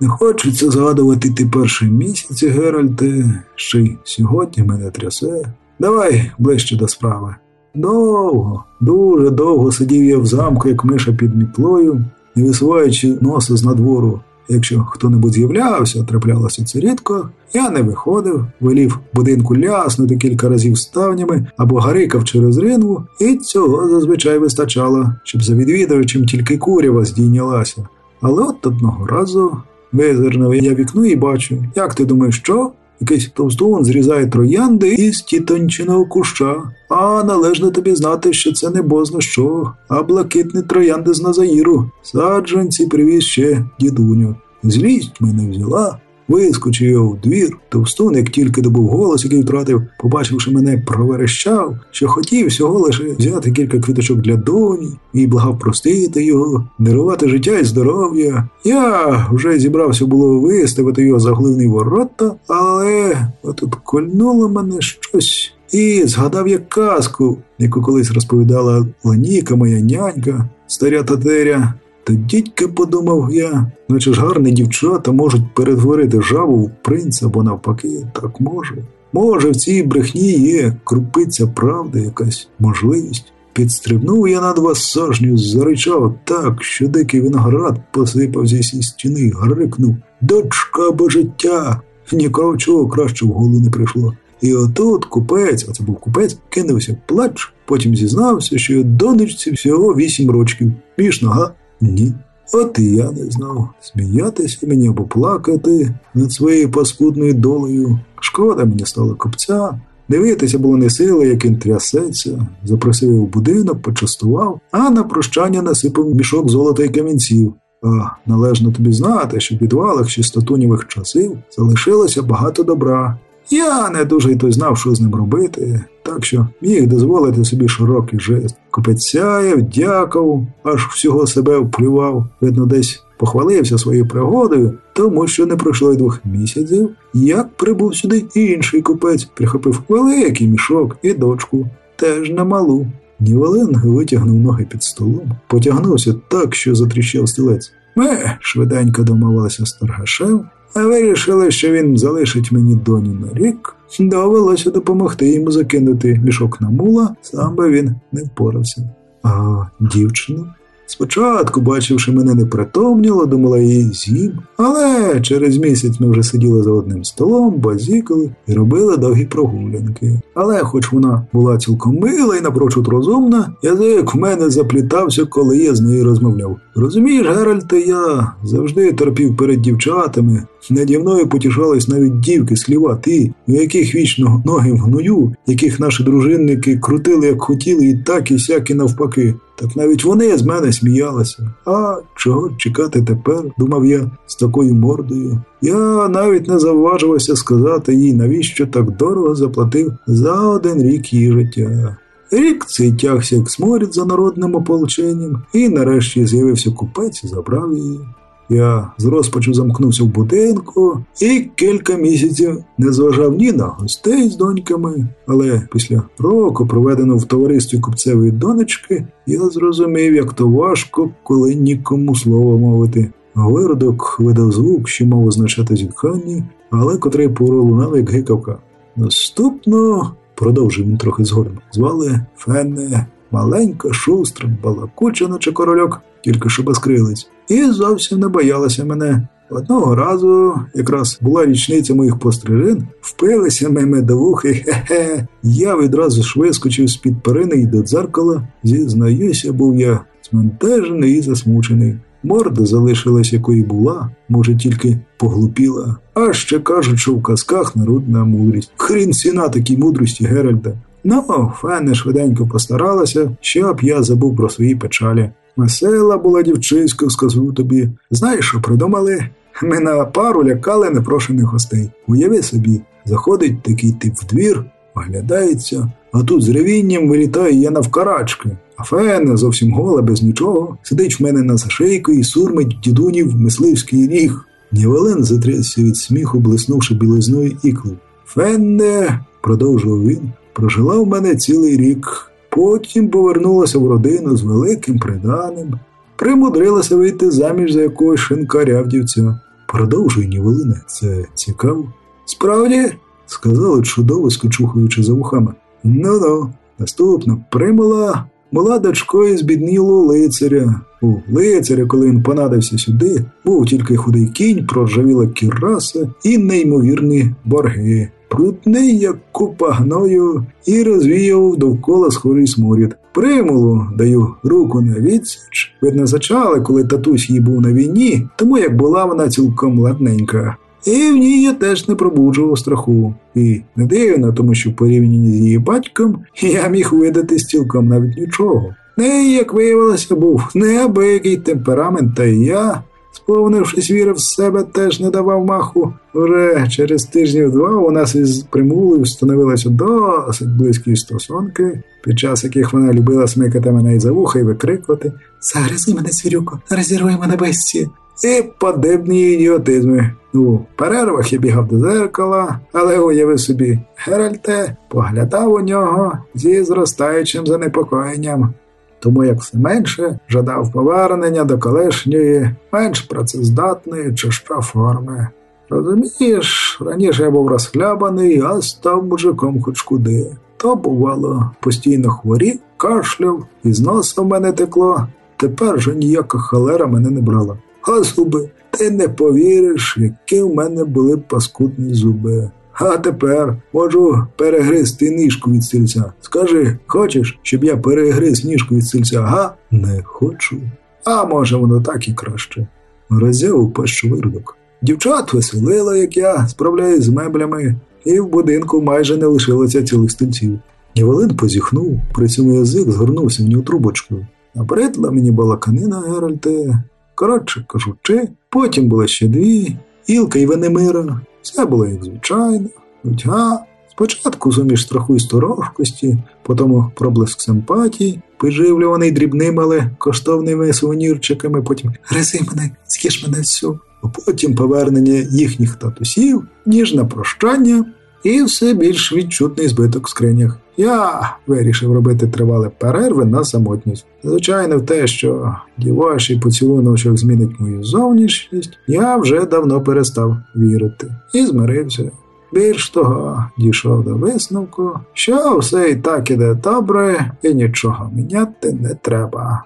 Не хочеться згадувати ті перші місяці, Геральте, ще й сьогодні мене трясе. Давай ближче до справи. Довго, дуже довго сидів я в замку, як миша під мітлою, не висуваючи носа з надвору. Якщо хто-небудь з'являвся, траплялося це рідко, я не виходив, велів будинку ляснути кілька разів ставнями або гарикав через ринву, і цього зазвичай вистачало, щоб за відвідувачем тільки курява здійнялася. Але от одного разу визирнув я вікно і бачу, як ти думаєш, що? Якийсь товстун зрізає троянди із тітончиного куща, а належно тобі знати, що це не бозна що, а блакитні троянди з Назаїру. Саджанці привіз ще дідуню. Злість мене взяла, вискочив я у двір. Товстун, як тільки добув голос, який втратив, побачивши мене, проверещав, що хотів всього лише взяти кілька квіточок для доні і благав простити його, дарувати життя і здоров'я. Я вже зібрався було виставити його за гливний ворота, але отут кольнуло мене щось. І згадав я казку, яку колись розповідала Ланіка, моя нянька, старя татеря. Та дідька, подумав я, наче ж гарні дівчата можуть перетворити жаву в принца, бо навпаки, так може. Може, в цій брехні є крупиця правди, якась можливість. Підстрибнув я на два сажню, заричав так, що дикий виноград посипався зі стіни і гарикнув Дочка бо життя! Нікого чого краще в голову не прийшло. І отут купець, а це був купець, кинувся плач, потім зізнався, що його донечці всього вісім рочків. Між нога ні. От і я не знав, сміятися мені або плакати над своєю паскудною долею. Шкода мені стало копця. Дивитися було не сили, як він трясеться, запросив його в будинок, почастував, а на прощання насипав мішок золота й камінців. А належно тобі знати, що в підвалах чистотунівих часів залишилося багато добра. Я не дуже й то знав, що з ним робити, так що міг дозволити собі широкий жест. Купець сяяв, дякав, аж всього себе вплював, видно, десь похвалився своєю пригодою, тому що не пройшло й двох місяців, як прибув сюди інший купець, прихопив великий мішок і дочку, теж немалу. Нівелен витягнув ноги під столом, потягнувся так, що затріщав стілець. Ми швиденько домовилися з торгашем, вирішили, що він залишить мені доні на рік. Довелося допомогти йому закинути мішок на мула, сам би він не впорався. А дівчину? Спочатку, бачивши мене непритомніло, думала її з'їм, але через місяць ми вже сиділи за одним столом, базікали і робили довгі прогулянки. Але, хоч вона була цілком мила і напрочуд розумна, язик в мене заплітався, коли я з нею розмовляв. Розумієш, Геральте, я завжди терпів перед дівчатами. Наді мною потішались навіть дівки сліва, ти, у яких вічно ноги в гною, яких наші дружинники крутили, як хотіли, і так, і сяк, і навпаки. Так навіть вони з мене сміялися. А чого чекати тепер, думав я з такою мордою. Я навіть не завважувався сказати їй, навіщо так дорого заплатив за один рік її життя. Рік цей тягся як сморід за народним ополченням, і нарешті з'явився купець і забрав її. Я з розпачу замкнувся в будинку і кілька місяців не зважав ні на гостей з доньками, але після року, проведеного в товаристві купцевої донечки, я зрозумів, як то важко, коли нікому слово мовити. Виродок видав звук, що мав означати зітхання, але котрий пролунав, як гикавка. Наступно, продовжив він трохи згодом, звали Фенне, маленька, шустра, балакуча, наче корольок, тільки що безкрилець і зовсім не боялася мене. Одного разу, якраз була річниця моїх пострижин, впилися ми медовухи, хе-хе. Я відразу ж вискочив з-під перини і до дзеркала. Зізнаюся, був я зментежений і засмучений. Морда залишилась, якою була, може, тільки поглупіла. А ще кажуть, що в казках народна мудрість. Хрін сіна такій мудрості Геральда. Ну, Фене швиденько постаралася, щоб я забув про свої печалі. Весела була дівчиська, скажу тобі. Знаєш, що придумали? Ми на пару лякали непрошених гостей. Уяви собі, заходить такий тип в двір, оглядається, а тут з ревінням вилітає я навкарачки. А Фена зовсім гола, без нічого, сидить в мене на зашийку і сурмить дідунів мисливський ріг. Нівелен затрясся від сміху, блиснувши білизною іклу. Фенне, продовжував він, прожила в мене цілий рік. Потім повернулася в родину з великим приданим, примудрилася вийти заміж за якогось шинкаря вдівця. Продовжуй, Нівелине, це цікаво. Справді, сказали чудовисько, чухаючи за вухами. Ну ну, наступно примула була дочкою збіднілого лицаря. У лицаря, коли він понадився сюди, був тільки худий кінь, проржавіла кіраса і неймовірні борги. Крутний, як купа гною, і розвіяв довкола схожий сморід. Примулу даю руку на відсіч. Видно, зачали, коли татусь їй був на війні, тому як була вона цілком ладненька. І в ній я теж не пробуджував страху. І не дивно, тому що в порівнянні з її батьком я міг видати цілком навіть нічого. Не, як виявилося, був неабиякий темперамент, та й я, сповнившись віри в себе, теж не давав маху. Вже через тижнів два у нас із примулою встановилися досить близькі стосунки, під час яких вона любила смикати мене із за вуха і викрикувати Загризи мене, свірюко, розірвай мене безці. І подібні ідіотизми. У перервах я бігав до зеркала, але уяви собі, Геральте поглядав у нього зі зростаючим занепокоєнням, тому як все менше жадав повернення до колишньої, менш працездатної чужа форми. Розумієш, раніше я був розхлябаний, а став мужиком хоч куди. То, бувало, постійно хворів, кашляв, із носа в мене текло. Тепер же ніяка халера мене не брала. А зуби, ти не повіриш, які в мене були паскудні зуби. А тепер можу перегризти ніжку від стільця. Скажи, хочеш, щоб я перегриз ніжку від стільця? Га? Не хочу. А може, воно так і краще. Роззяв пащу виродок. Дівчат веселила, як я, справляюсь з меблями, і в будинку майже не лишилося цілих стільців. Нівелин позіхнув, при цьому язик згорнувся в нього трубочкою. Набридла мені балаканина, Геральте. Коротше кажучи, потім було ще дві, Ілка і Венемира. Все було як звичайно, нудьга. Спочатку суміш страху і сторожкості, потім проблиск симпатії, приживлюваний дрібними, але коштовними сувенірчиками, потім гризи мене, з'їж мене всю, а потім повернення їхніх татусів, ніжне прощання і все більш відчутний збиток в скринях. Я вирішив робити тривале перерви на самотність. Звичайно, в те, що дівочий поцілуночок змінить мою зовнішність, я вже давно перестав вірити і змирився. Більш того, дійшов до висновку, що все і так іде добре, і нічого міняти не треба.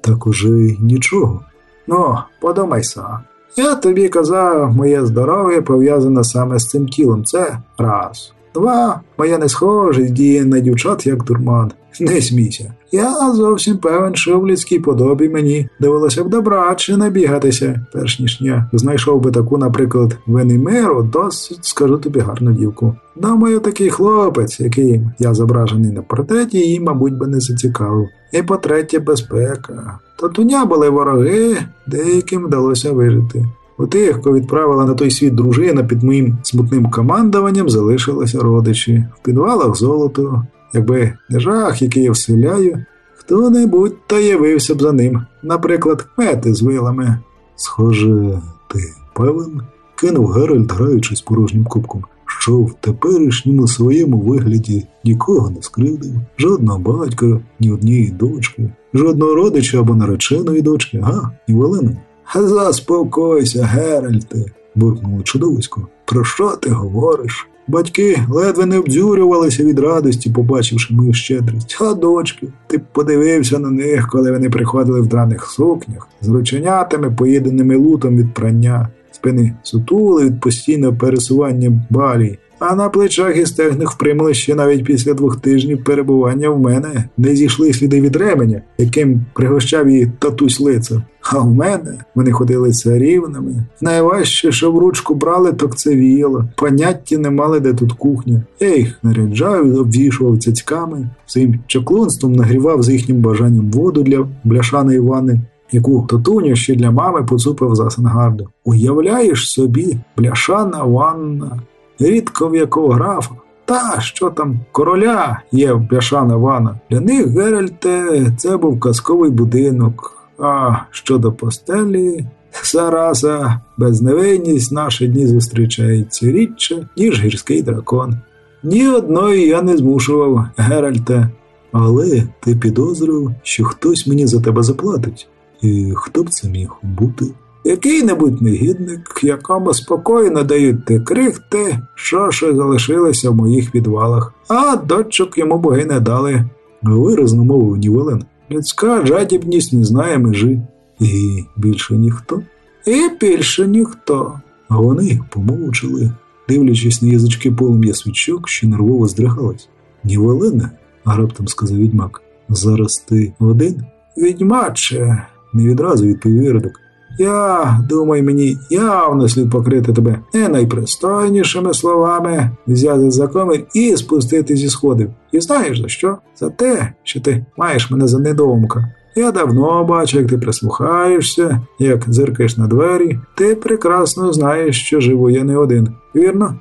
Так уже нічого. Ну, подумай сам. Я тобі казав, моє здоров'я пов'язане саме з цим тілом. Це раз. Два, моя несхожість діє на дівчат як дурман. Не смійся. Я зовсім певен, що в людській подобі мені довелося б добраче набігатися, перш ніж я знайшов би таку, наприклад, Венемеру, досить скажу тобі гарну дівку. Думаю, такий хлопець, який я зображений на портреті, її, мабуть, би не зацікавив. І по-третє, безпека. Татуня були вороги, деяким вдалося вижити. У тих, кого відправила на той світ дружина під моїм смутним командуванням, залишилися родичі, в підвалах золото. Якби не жах, який я вселяю, хто-небудь та явився б за ним, наприклад, мети з вилами. Схоже, ти певен? кинув Геральт, граючись порожнім кубком, що в теперішньому своєму вигляді нікого не скривдив, жодного батька, ні однієї дочки, жодного родича або нареченої дочки, га, і Валену. Заспокойся, Геральте, буркнуло чудовисько. Про що ти говориш? Батьки ледве не обдзюрювалися від радості, побачивши мою щедрість. А дочки, ти подивився на них, коли вони приходили в драних сукнях, з рученятами, поїденими лутом від прання, спини сутули від постійного пересування балій, а на плечах і стегнах впрямили ще навіть після двох тижнів перебування в мене не зійшли сліди від ременя, яким пригощав її татусь лицар. А в мене вони ходили царівними. Найважче, що в ручку брали, так це віяло. Поняття не мали, де тут кухня. Я їх наряджав і обвішував цяцьками, своїм чаклунством нагрівав з їхнім бажанням воду для бляшаної ванни яку татуню ще для мами поцупив за Сенгарду. Уявляєш собі, бляшана ванна, рідко в якого графа. Та що там короля є бляшана ванна. Для них Геральте це був казковий будинок. А щодо постелі, зараза, безневинність наші дні зустрічається рідше, ніж гірський дракон. Ні одної я не змушував, Геральте, але ти підозрював, що хтось мені за тебе заплатить. І хто б це міг бути? Який-небудь негідник, якому спокійно дають те крихти, що ще залишилися в моїх підвалах, а дочок йому боги не дали. Виразно мовив Нівелен. Людська жадібність не знає межі. І більше ніхто? І більше ніхто. Вони помовчали, дивлячись на язички полум'я свічок, що нервово здригалась. Нівелене, а раптом сказав відьмак, зараз ти один? Відьмаче, не відразу відповів Іродок. Я думаю, мені явно слід покрити тебе не найпристойнішими словами, взяти за комір і спустити зі сходів. І знаєш за що? За те, що ти маєш мене за недоумка. Я давно бачу, як ти прислухаєшся, як зиркаєш на двері. Ти прекрасно знаєш, що живу я не один. Вірно?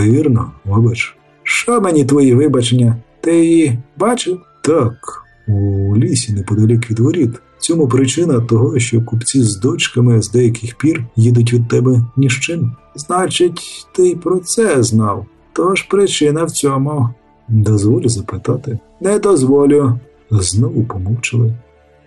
Вірно, вибач. Що мені твої вибачення? Ти її бачив? Так, у лісі неподалік від воріт. Цьому причина того, що купці з дочками з деяких пір їдуть від тебе ні з чим. Значить, ти й про це знав. Тож причина в цьому. Дозволю запитати. Не дозволю. Знову помовчали.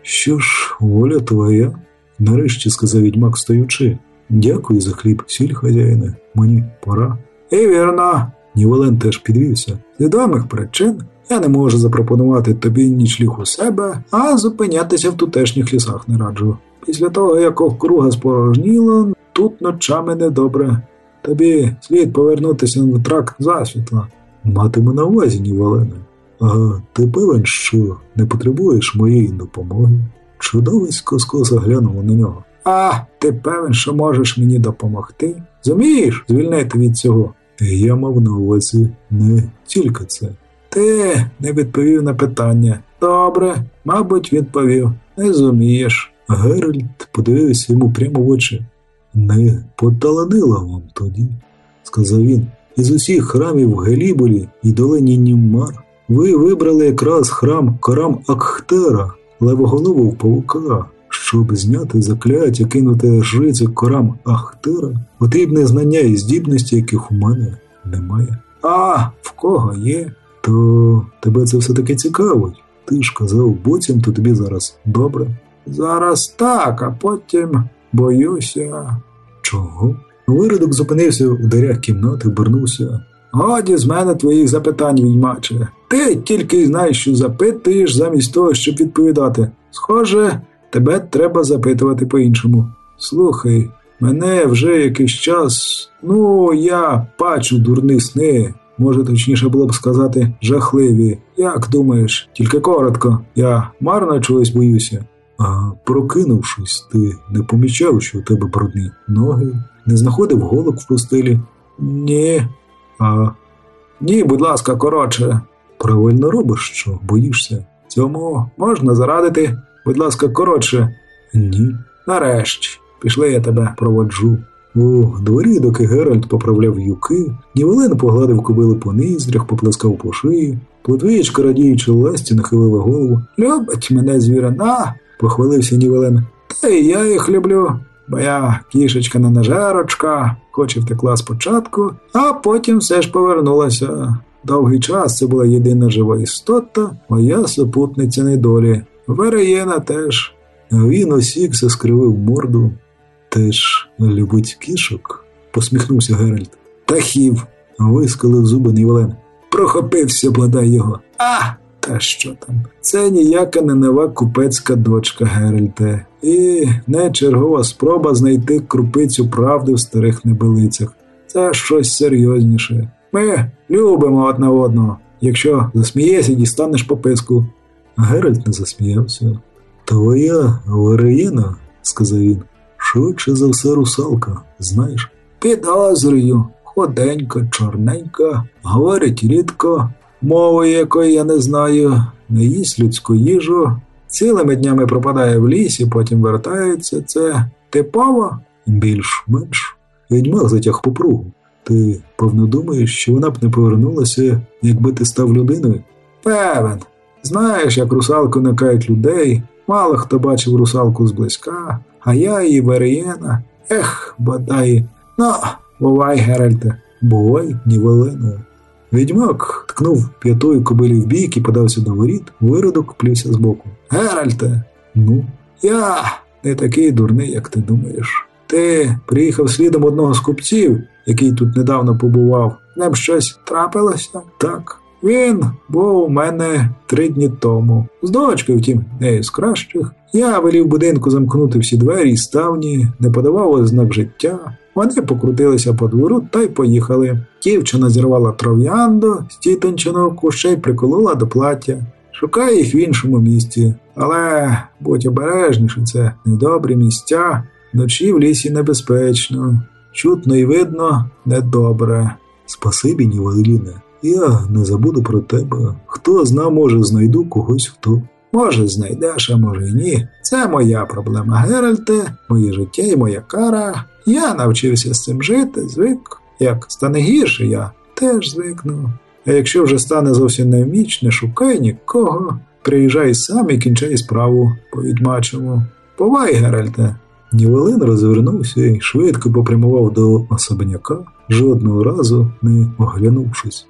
Що ж, воля твоя, нарешті сказав відьмак стоючи. Дякую за хліб, сіль хазяїне, мені пора. І вірно, Ніволен теж підвівся. З відомих причин я не можу запропонувати тобі нічліг у себе, а зупинятися в тутешніх лісах не раджу. Після того, як округа спорожніла, тут ночами недобре. Тобі слід повернутися на тракт засвітла. Матиме на увазі, Ніволене. А ти певен, що не потребуєш моєї допомоги? Чудовисько скоса глянуло на нього. А, ти певен, що можеш мені допомогти? Зумієш звільнити від цього? Я мав на увазі не тільки це. Ти не відповів на питання. Добре, мабуть, відповів. Не зумієш. Геральт подивився йому прямо в очі. Не поталанила вам тоді, сказав він. Із усіх храмів Геліболі і долині Німмар ви вибрали якраз храм Карам Акхтера, левоголового павука. Щоб зняти закляття, кинути жрицю Карам Ахтера, потрібне знання і здібності, яких у мене немає. А в кого є? То тебе це все-таки цікавить. Ти ж казав, буцім то тобі зараз добре. Зараз так, а потім боюся. Чого? Виродок зупинився у дверях кімнати, обернувся. Годі з мене твоїх запитань, відьмаче. Ти тільки знаєш, що запитуєш замість того, щоб відповідати. Схоже, тебе треба запитувати по-іншому. Слухай, мене вже якийсь час, ну, я бачу дурні сни. Може, точніше було б сказати, жахливі. Як думаєш, тільки коротко, я марно чогось боюся. А прокинувшись, ти не помічав, що у тебе брудні ноги, не знаходив голок в пустелі? Ні. А ні, будь ласка, коротше. Правильно робиш, що боїшся. Цьому можна зарадити, будь ласка, коротше. Ні. Нарешті, пішли я тебе проводжу. У дворі, доки Геральт поправляв юки, Нівелен погладив кобилі по ніздрях, поплескав по шиї, Плотвієчка, радіючи ласці, нахилила голову. Любить мене звірина, похвалився Нівелен. Та і я їх люблю. Моя кішечка ненажерочка, хоч і втекла спочатку, а потім все ж повернулася. Довгий час це була єдина жива істота, моя супутниця недолі. Вереєна теж. Він осікся, скривив морду. Теж любить кішок, посміхнувся Геральт. Та хай їй, вискалив зуби Нівелен. Прохопився, бодай його. А! Та що там? Це ніяка не нова купецька дочка Геральте, і не чергова спроба знайти крупицю правди в старих небелицях. Це щось серйозніше. Ми любимо одне одного. Якщо засмієшся, дістанеш пописку. Геральт не засміявся. Твоя Вареєна, сказав він, швидше за все русалка, знаєш? Підозрюю, ходенька, чорненька, говорить рідко, мови якої я не знаю, не їсть людську їжу, цілими днями пропадає в лісі, потім вертається. Це типово? Більш-менш. Відьмак затяг попругу. Ти, певно, думаєш, що вона б не повернулася, якби ти став людиною? Певен. Знаєш, як русалки уникають людей, мало хто бачив русалку зблизька, а я її Верієна. Ех, бодай. Ну, бувай, Геральте. Бувай, Нівелена. Відьмак ткнув п'ятою кобилі в бік і подався до воріт, виродок плівся збоку. Геральте, ну, я не такий дурний, як ти думаєш. Ти приїхав слідом одного з купців, який тут недавно побував. З ним щось трапилося? Так. Він був у мене три дні тому. З дочкою, втім, не з кращих. Я велів будинку замкнути всі двері і ставні, не подавав ознак життя. Вони покрутилися по двору та й поїхали. Дівчина зірвала тров'янду з тітончиного куща й приколола до плаття. Шукає їх в іншому місці, але будь обережніше, це недобрі місця, вночі в лісі небезпечно, чутно і видно недобре. Спасибі, Нівеліне. Я не забуду про тебе. Хто зна, може, знайду когось хто. Може, знайдеш, а може й ні. Це моя проблема, Геральте, моє життя і моя кара. Я навчився з цим жити, звик. Як стане гірше, я теж звикну. А якщо вже стане зовсім невмоч, не шукай нікого. Приїжджай сам і кінчай справу по відьмачому. Бувай, Геральте. Нівелен розвернувся і швидко попрямував до особняка, жодного разу не оглянувшись.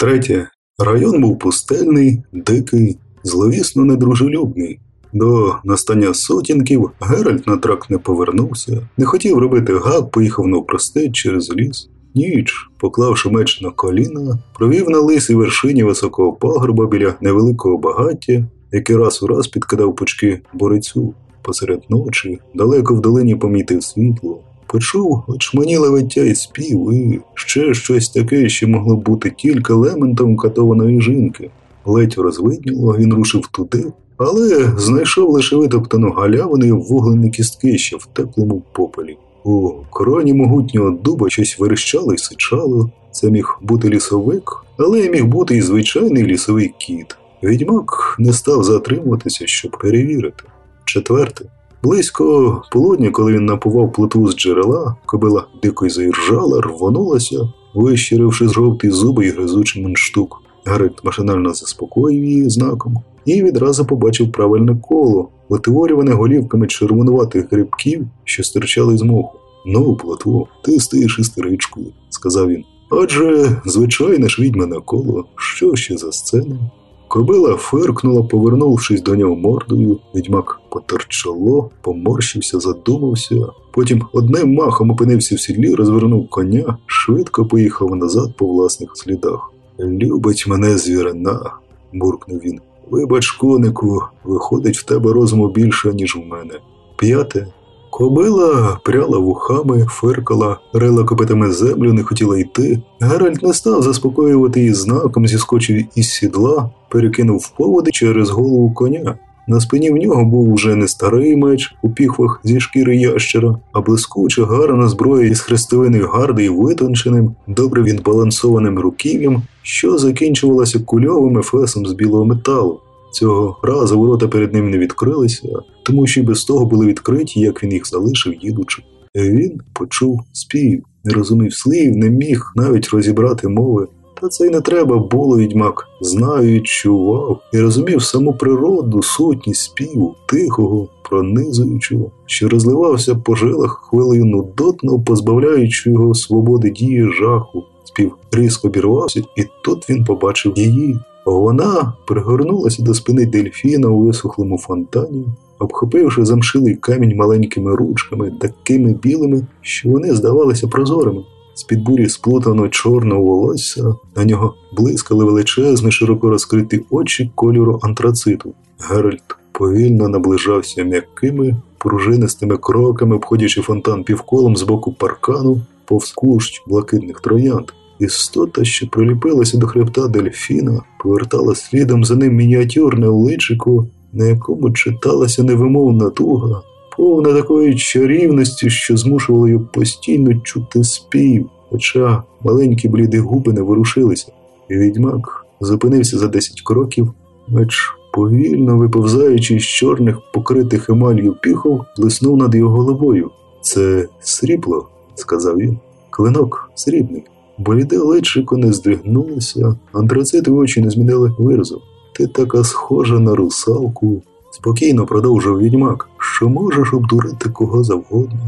Третє. Район був пустельний, дикий, зловісно недружелюбний. До настання сутінків Геральт на трак не повернувся, не хотів робити гак, поїхав навпростець через ліс. Ніч, поклавши меч на коліна, провів на лисій вершині високого пагорба біля невеликого багаття, який раз у раз підкидав пучки борицю. Посеред ночі, далеко в долині помітив світло, почув очманіле виття і спів, і ще щось таке, що могло бути тільки лементом катованої жінки. Ледь розвидніло, він рушив туди, але знайшов лише витоптану галявину і вуглені кістки ще в теплому попелі. У короні могутнього дуба щось верещало і сичало. Це міг бути лісовик, але міг бути і звичайний лісовий кіт. Відьмак не став затримуватися, щоб перевірити. Четверте. Близько полудня, коли він напував плиту з джерела, кобила дико й заіржала, рвонулася, вищиривши з жовті зуби і гризучий мундштук. Гарик машинально заспокоїв її знаком і відразу побачив правильне коло, витворюване голівками червонуватих грибків, що стирчали з моху. Ну, платво, ти стаєш істеричкою, сказав він. Адже звичайне ж відьмане коло, що ще за сцена? Кобила фиркнула, повернувшись до нього мордою, відьмак потер чоло, поморщився, задумався, потім одним махом опинився в сідлі, розвернув коня, швидко поїхав назад по власних слідах. Любить мене звірина, буркнув він. Вибач, конику, виходить в тебе розуму більше, ніж у мене. П'яте. Кобила пряла вухами, фиркала, рила копитами землю, не хотіла йти. Геральт не став заспокоювати її знаком, зіскочив із сідла, перекинув поводи через голову коня. На спині в нього був уже не старий меч у піхвах зі шкіри ящера, а блискуча гарна зброя із хрестовини гарди і витонченим, добре відбалансованим руків'ям, що закінчувалася кульовим ефесом з білого металу. Цього разу ворота перед ним не відкрилися, тому що й без того були відкриті, як він їх залишив, їдучи. Він почув спів, не розумів слів, не міг навіть розібрати мови. Та це й не треба було відьмак, знаю, відчував і розумів саму природу, сутність співу, тихого, пронизуючого, що розливався по жилах хвилею нудотно, позбавляючи його свободи дії жаху. Спів різко обірвався, і тут він побачив її. Вона пригорнулася до спини дельфіна у висохлому фонтані, обхопивши замшилий камінь маленькими ручками, такими білими, що вони здавалися прозорими. З-під бурі сплутано чорного волосся, на нього блискали величезні, широко розкриті очі кольору антрациту. Геральт повільно наближався м'якими, пружинистими кроками, обходячи фонтан півколом з боку паркану, повз кущ блакитних троянд. Істота, що приліпилася до хребта дельфіна, повертала слідом за ним мініатюрне личико, на якому читалася невимовна туга, повна такої чарівності, що змушувало її постійно чути спів, хоча маленькі бліді губи не ворушилися. І відьмак зупинився за десять кроків, меч, повільно виповзаючи з чорних покритих емалью піхов, блиснув над його головою. Це срібло, сказав він. Клинок срібний. Бліде личико не здригнулося, антрацитові очі не змінили виразу. Ти така схожа на русалку, спокійно продовжив відьмак, що можеш обдурити кого завгодно.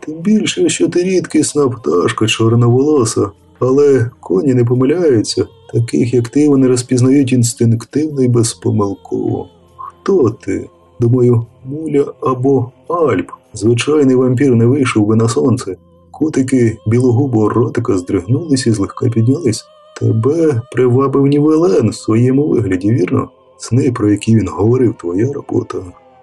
Тим більше, що ти рідкісна пташка чорноволоса, але коні не помиляються, таких як ти вони розпізнають інстинктивно і безпомилково. Хто ти? Думаю, муля або Альп. Звичайний вампір не вийшов би на сонце. Кутики білогубого ротика здригнулись і злегка піднялись. Тебе привабив Нівелен в своєму вигляді, вірно? Сни, про які він говорив, твоя робота.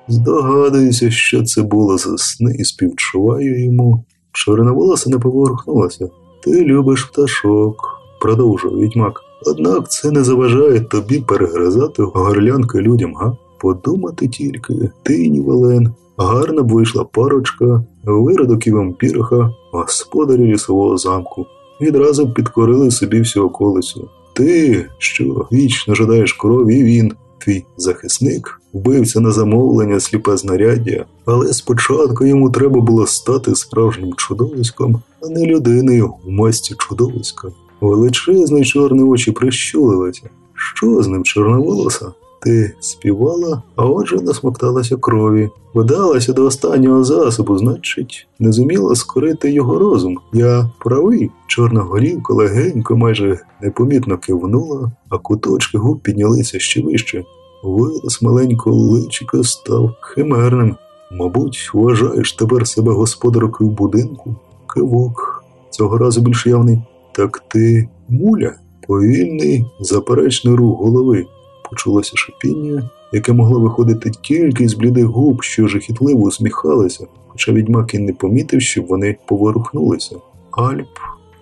Здогадуюся, що це було за сни і співчуваю йому. Чорноволоса не поворухнулася. Ти любиш пташок, продовжив відьмак. Однак це не заважає тобі перегризати горлянки людям, га? Подумати тільки, ти, Нівелен, гарна б вийшла парочка, виродок і вампірха, господарі лісового замку. Відразу підкорили собі всю околицю. Ти, що вічно жадаєш крові, він, твій захисник, вбився на замовлення сліпе знаряддя, але спочатку йому треба було стати справжнім чудовиськом, а не людиною у масті чудовиська. Величезні чорні очі прищулилися. Що з ним чорноволоса? Ти співала, а отже насмокталася крові, видалася до останнього засобу, значить, не зуміла скорити його розум. Я правий, чорна голівка легенько, майже непомітно кивнула, а куточки губ піднялися ще вище. Вираз маленького личика став химерним. Мабуть, вважаєш тепер себе господаркою будинку? Кивок. Цього разу більш явний. Так ти муля, повільний, заперечний рух голови почулося шипіння, яке могло виходити тільки з блідих губ, що жахітливо усміхалися, хоча відьмак і не помітив, щоб вони поворухнулися. Альп,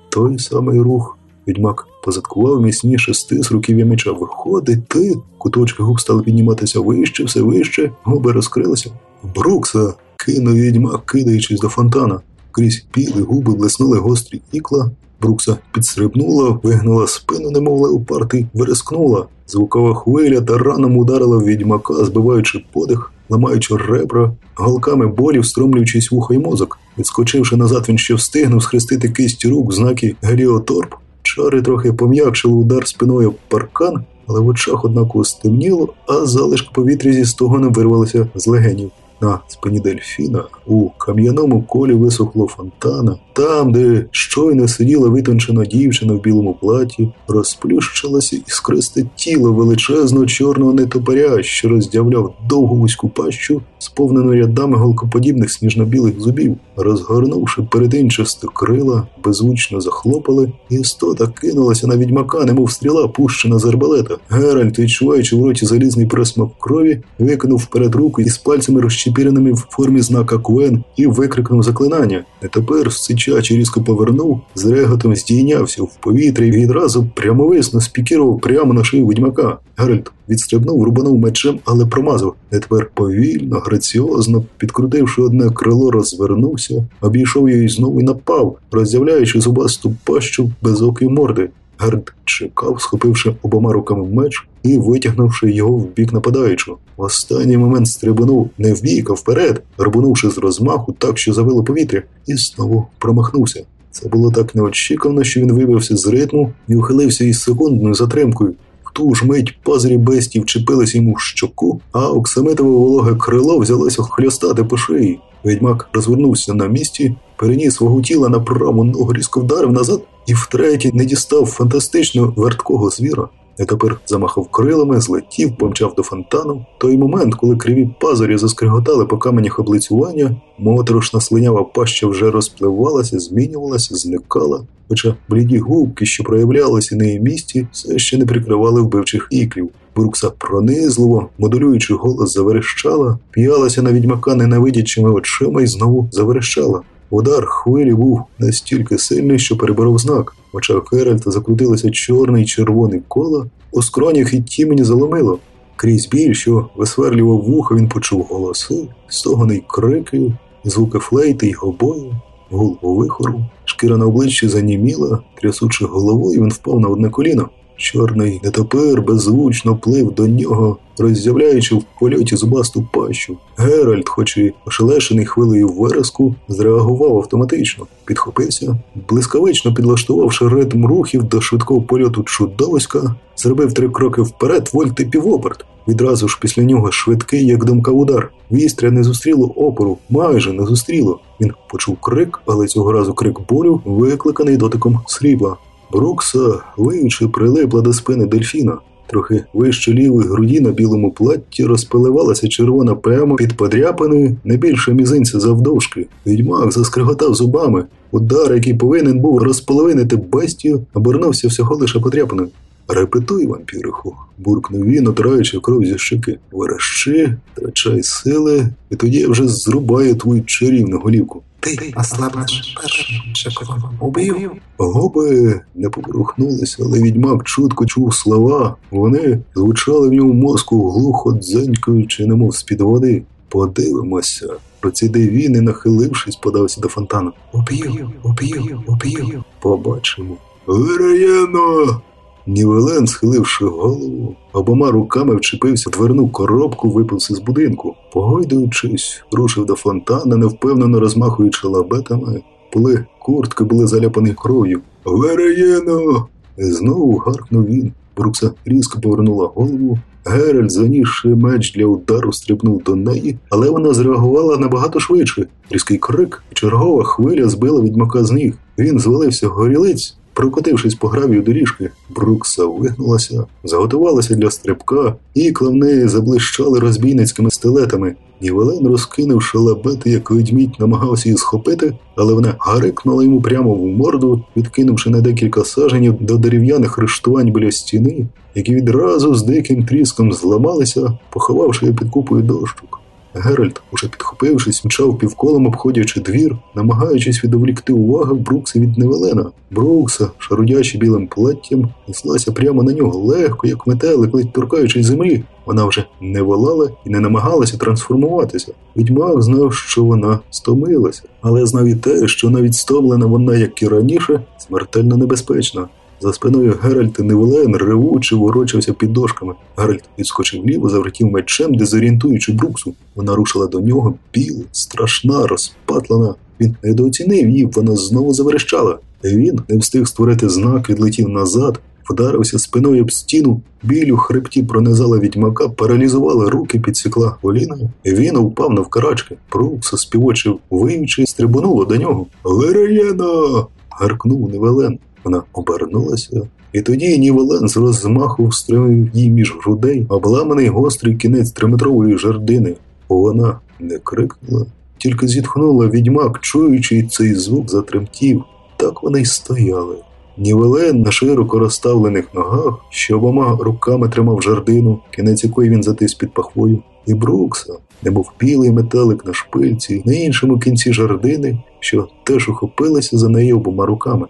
той самий рух. Відьмак позадкував міцніше стис руків'я меча. Виходить, ти. Куточки губ стали підніматися вище, все вище, губи розкрилися. Брукса! кинув відьмак, кидаючись до фонтана. Крізь білі губи блеснули гострі ікла. Брукса підстрибнула, вигнула спину, немов леопард, і вирискнула. Звукова хвиля тараном ударила в відьмака, збиваючи подих, ламаючи ребра, галками болів, стромлюючись вуха й мозок. Відскочивши назад, він ще встигнув схрестити кисть рук в знаки Геліоторп. Чари трохи пом'якшили удар спиною паркан, але в очах однаково стемніло, а залишки повітря зі стогоном вирвалися з легенів. На спині дельфіна у кам'яному колі висохло фонтана, там, де щойно сиділа витончена дівчина в білому платі, розплющилося іскристе тіло величезного чорного нетопаря, що роздявляв довгу вузьку пащу, сповнену рядами голкоподібних сніжно-білих зубів. Розгорнувши перединчасто крила, беззвучно захлопали, і істота кинулася на відьмака, немов стріла, пущена з арбалета. Геральт, відчуваючи в роті залізний присмак крові, викинув вперед руку із пальцями розчепіреними в формі знака Куен і викрикнув заклинання. Нетопер сичачи різко повернув, з реготом здійнявся в повітрі і відразу прямовисно спікірував прямо на шию відьмака. Геральт відстрибнув, рубанув мечем, але промазав. Не тепер повільно, граціозно, підкрутивши одне крило, розвернувся, обійшов її знову і напав, роззявляючи зубасту пащу безокої морди. Герд чекав, схопивши обома руками меч і витягнувши його в бік нападаючого. В останній момент стрибнув не в бік, а вперед, рбунувши з розмаху так, що завило повітря, і знову промахнувся. Це було так неочікувано, що він вибився з ритму і ухилився із секундною затримкою. В ту ж мить пазирі бестів вчепилися йому в щоку, а оксамитове вологе крило взялося хльостати по шиї. Відьмак розвернувся на місці, переніс свого тіла на праву ногу, різко вдарив назад і втретє не дістав фантастично верткого звіра. Тепер замахав крилами, злетів, помчав до фонтану. Той момент, коли криві пазурі заскриготали по каменях облицювання, моторошна слинява паща вже розпливалася, змінювалася, зникала, хоча бліді губки, що проявлялися на її місці, все ще не прикривали вбивчих іклів. Брукса пронизливо, модулюючи голос, заверещала, п'ялася на відьмака ненавидячими очима і знову заверещала. Удар хвилі був настільки сильний, що переборов знак. В очах Геральта закрутилося чорне й червоне коло, у скронях і тімені заломило. Крізь біль, що висверлював вухо, він почув голоси, стогони крики, звуки флейти й гобою, гул вихору. Шкіра на обличчі заніміла, трясучи головою, він впав на одне коліно. Чорний нетопир беззвучно плив до нього, роззявляючи в польоті зубасту пащу. Геральт, хоч і ошелешений хвилею вереску, зреагував автоматично, підхопився, блискавично підлаштувавши ритм рухів до швидкого польоту чудовиська, зробив три кроки вперед, вольти півоперт. Відразу ж після нього швидкий, як думка удар. Вістря не зустріло опору, майже не зустріло. Він почув крик, але цього разу крик болю, викликаний дотиком срібла. Брукса, виючи, прилипла до спини дельфіна. Трохи вище лівої груді на білому платті розпиливалася червона пляма під подряпиною, не більше мізинця завдовжки. Відьмак заскриготав зубами. Удар, який повинен був розполовинити бестію, обернувся всього лише подряпиною. Репетуй, вампіриху, буркнув він, отираючи кров зі щики. Верещи, втрачай сили, і тоді я вже зрубаю твою чарівну голівку. Ти ослабнеш першим шоком. Убив. Губи не поворухнулися, але відьмак чутко чув слова. Вони звучали в ньому мозку глухо дзенькаючи, немов з-під води. Подивимося. Процідив він і, нахилившись, подався до фонтану. Убив, убив, убив. Побачимо. Вероєно! Нівелен, схиливши голову, обома руками вчепився в дверну коробку, випився з будинку. Погойдуючись, рушив до фонтана, невпевнено розмахуючи лабетами. Поли куртки були заляпані кров'ю. Вероєно! Знову гаркнув він. Брукса різко повернула голову. Геральт, занісши меч для удару, стрибнув до неї, але вона зреагувала набагато швидше. Різкий крик, чергова хвиля збила відьмака з ніг. Він звалився горілиць, Прокотившись по гравію доріжки, Брукса вигнулася, заготувалася для стрибка, і клавни заблищали розбійницькими стилетами. Нівелен, розкинувши лабети, як ведмідь, намагався її схопити, але вона гарикнула йому прямо в морду, відкинувши на декілька саженів до дерев'яних рештувань біля стіни, які відразу з диким тріском зламалися, поховавши під купою дощок. Геральт, уже підхопившись, мчав півколом, обходячи двір, намагаючись відволікти увагу Брукси від Нівелена. Брукса, шарудячи білим платтям, неслася прямо на нього легко, як метелик, ледь торкаючись землі. Вона вже не волала і не намагалася трансформуватися. Відьмак знав, що вона стомилася, але знав і те, що навіть стомлена вона, як і раніше, смертельно небезпечна. За спиною Геральта Нівелен ревуче ворочався під дошками. Геральт відскочив вліво, завертів мечем, дезорієнтуючи Бруксу. Вона рушила до нього біла, страшна, розпатлана. Він недооцінив її, вона знову заверещала. Він не встиг створити знак, відлетів назад, вдарився спиною об стіну, біль у хребті пронизала відьмака, паралізувала руки, підсікла коліна. Він упав навкарачки. Брукса, співуче виючи, стрибонула до нього. Вереєна! гаркнув Нівелен. Вона обернулася, і тоді Нівелен з розмаху встромив їй між грудей обламаний гострий кінець триметрової жердини. Вона не крикнула, тільки зітхнула відьмак, чуючи цей звук затремтів. Так вони й стояли. Нівелен на широко розставлених ногах, що обома руками тримав жердину, кінець якої він затис під пахвою, і Брукса, немов білий метелик на шпильці, на іншому кінці жердини, що теж ухопилася за неї обома руками.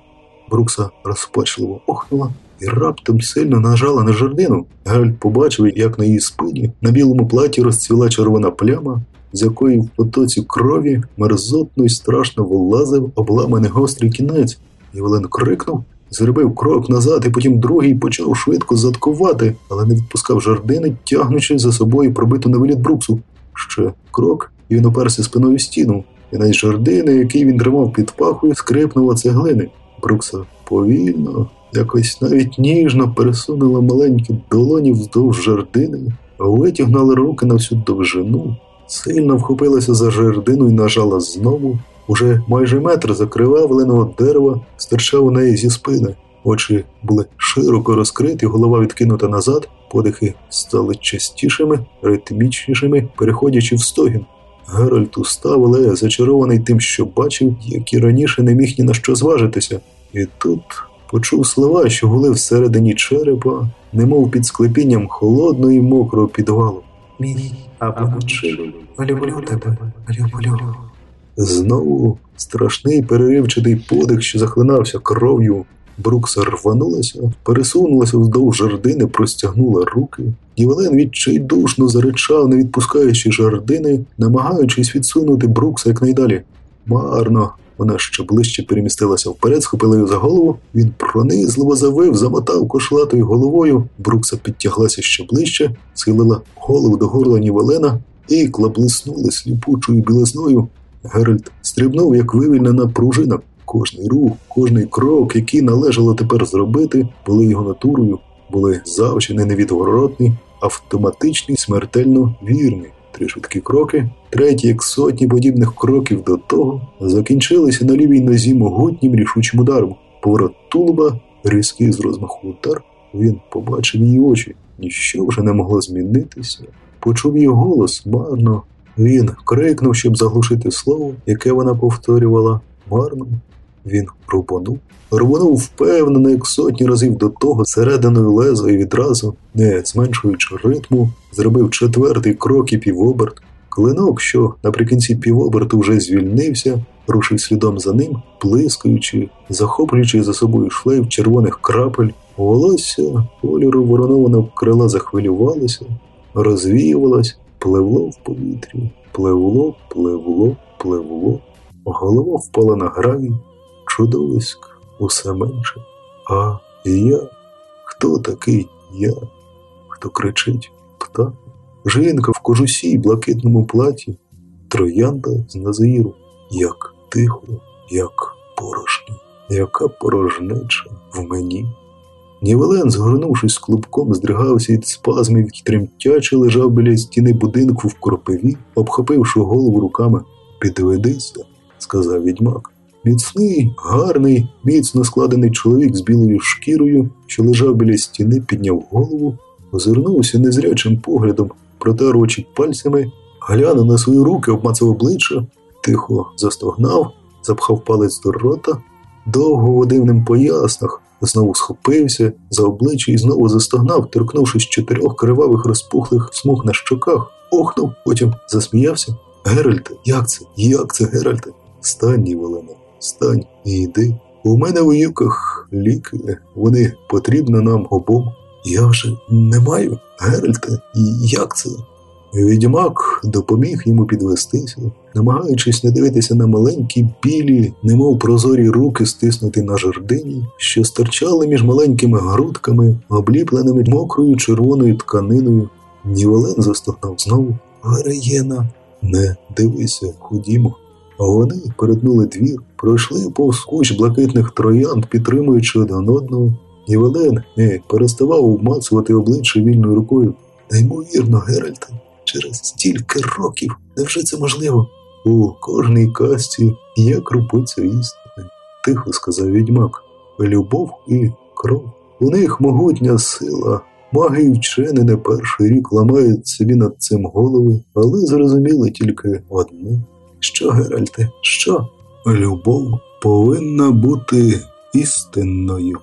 Брукса розпачливо охнула і раптом сильно нажала на жердину. Геральт побачив, як на її спині на білому платі розцвіла червона пляма, з якої в потоці крові мерзотно й страшно вилазив обламаний гострий кінець. Євелен крикнув, зробив крок назад, і потім другий почав швидко заткувати, але не відпускав жердини, тягнучи за собою пробиту на виліт Бруксу. Ще крок, і він оперся спиною стіну. І навіть жердини, який він тримав під пахою, скрипнула цеглини. Брукса повільно, якось навіть ніжно пересунула маленькі долоні вздовж жердини, витягнула руки на всю довжину, сильно вхопилася за жердину і нажала знову. Уже майже метр закривавленого дерева стирчав у неї зі спини. Очі були широко розкриті, голова відкинута назад, подихи стали частішими, ритмічнішими, переходячи в стогін. Геральт устав, але зачарований тим, що бачив, як і раніше не міг ні на що зважитися. І тут почув слова, що гули всередині черепа, немов під склепінням холодного і мокрого підвалу. Мій обманчик, люблю тебе, люблю. Знову страшний переривчатий подих, що захлинався кров'ю. Брукса рванулася, пересунулася вздовж жердини, простягнула руки. Євелен відчайдушно заричав, не відпускаючи жердини, намагаючись відсунути Брукса якнайдалі. Марно. Вона ще ближче перемістилася вперед, схопила його за голову. Він пронизливо завив, замотав кошлатою головою. Брукса підтяглася ще ближче, схилила голову до горла Нівелена, ікла блиснули сліпучою білизною. Геральт стрибнув, як вивільнена пружина. Кожний рух, кожний крок, який належало тепер зробити, були його натурою, були завчені невідворотні, автоматичні, смертельно вірні. Три швидкі кроки, треті, як сотні подібних кроків до того, закінчилися на лівій нозі могутнім рішучим ударом. Поворот тулуба, різкий з розмаху удар. Він побачив її очі. Ніщо вже не могло змінитися. Почув її голос марно. Він крикнув, щоб заглушити слово, яке вона повторювала марно. Він рубанув. Рубанув впевнено, як сотні разів до того, серединою леза і відразу, не зменшуючи ритму, зробив четвертий крок і півоберт. Клинок, що наприкінці півоберту вже звільнився, рушив слідом за ним, плискаючи, захоплюючи за собою шлейф червоних крапель, волосся кольору воронованого крила захвилювалося, розвіювалось, пливло в повітрі, пливло, пливло, пливло. Голова впала на гравій, чудовиськ усе менше. А я? Хто такий я? Хто кричить птах? Жінка в кожусі й блакитному платі, троянда з Назаїру, як тихо, як порошні, яка порожнеча в мені. Нівелен, згорнувшись клубком, здригався від спазмів і тремтячи лежав біля стіни будинку в кропиві, обхопивши голову руками. Підведися, сказав відьмак. Міцний, гарний, міцно складений чоловік з білою шкірою, що лежав біля стіни, підняв голову, озирнувся незрячим поглядом, протер очі пальцями, глянув на свої руки, обмацав обличчя, тихо застогнав, запхав палець до рота, довго водив ним по яснах, знову схопився за обличчя і знову застогнав, торкнувшись чотирьох кривавих розпухлих смуг на щоках, охнув, потім засміявся. Геральте, як це? Як це, Геральте? Стань, Нівелена, стань і йди. У мене у юках ліки, вони потрібні нам обом. Я вже не маю, Геральте, і як це? Відьмак допоміг йому підвестися, намагаючись не дивитися на маленькі білі, немов прозорі руки, стиснуті на жердині, що стирчали між маленькими грудками, обліпленими мокрою червоною тканиною. Нівелен застогнав знову. Вереєна, не дивися, ходімо. Вони перетнули двір, пройшли повз кущ блакитних троянд, підтримуючи один одного. Нівелен не переставав обмацувати обличчя вільною рукою. Неймовірно, Геральте, через стільки років, невже це можливо? У кожній казці є крупиця істини, тихо сказав відьмак. Любов і кров. У них могутня сила. Маги й вчені не перший рік ламають собі над цим голови, але зрозуміли тільки одне. Що, Геральте, що? Любов повинна бути істинною.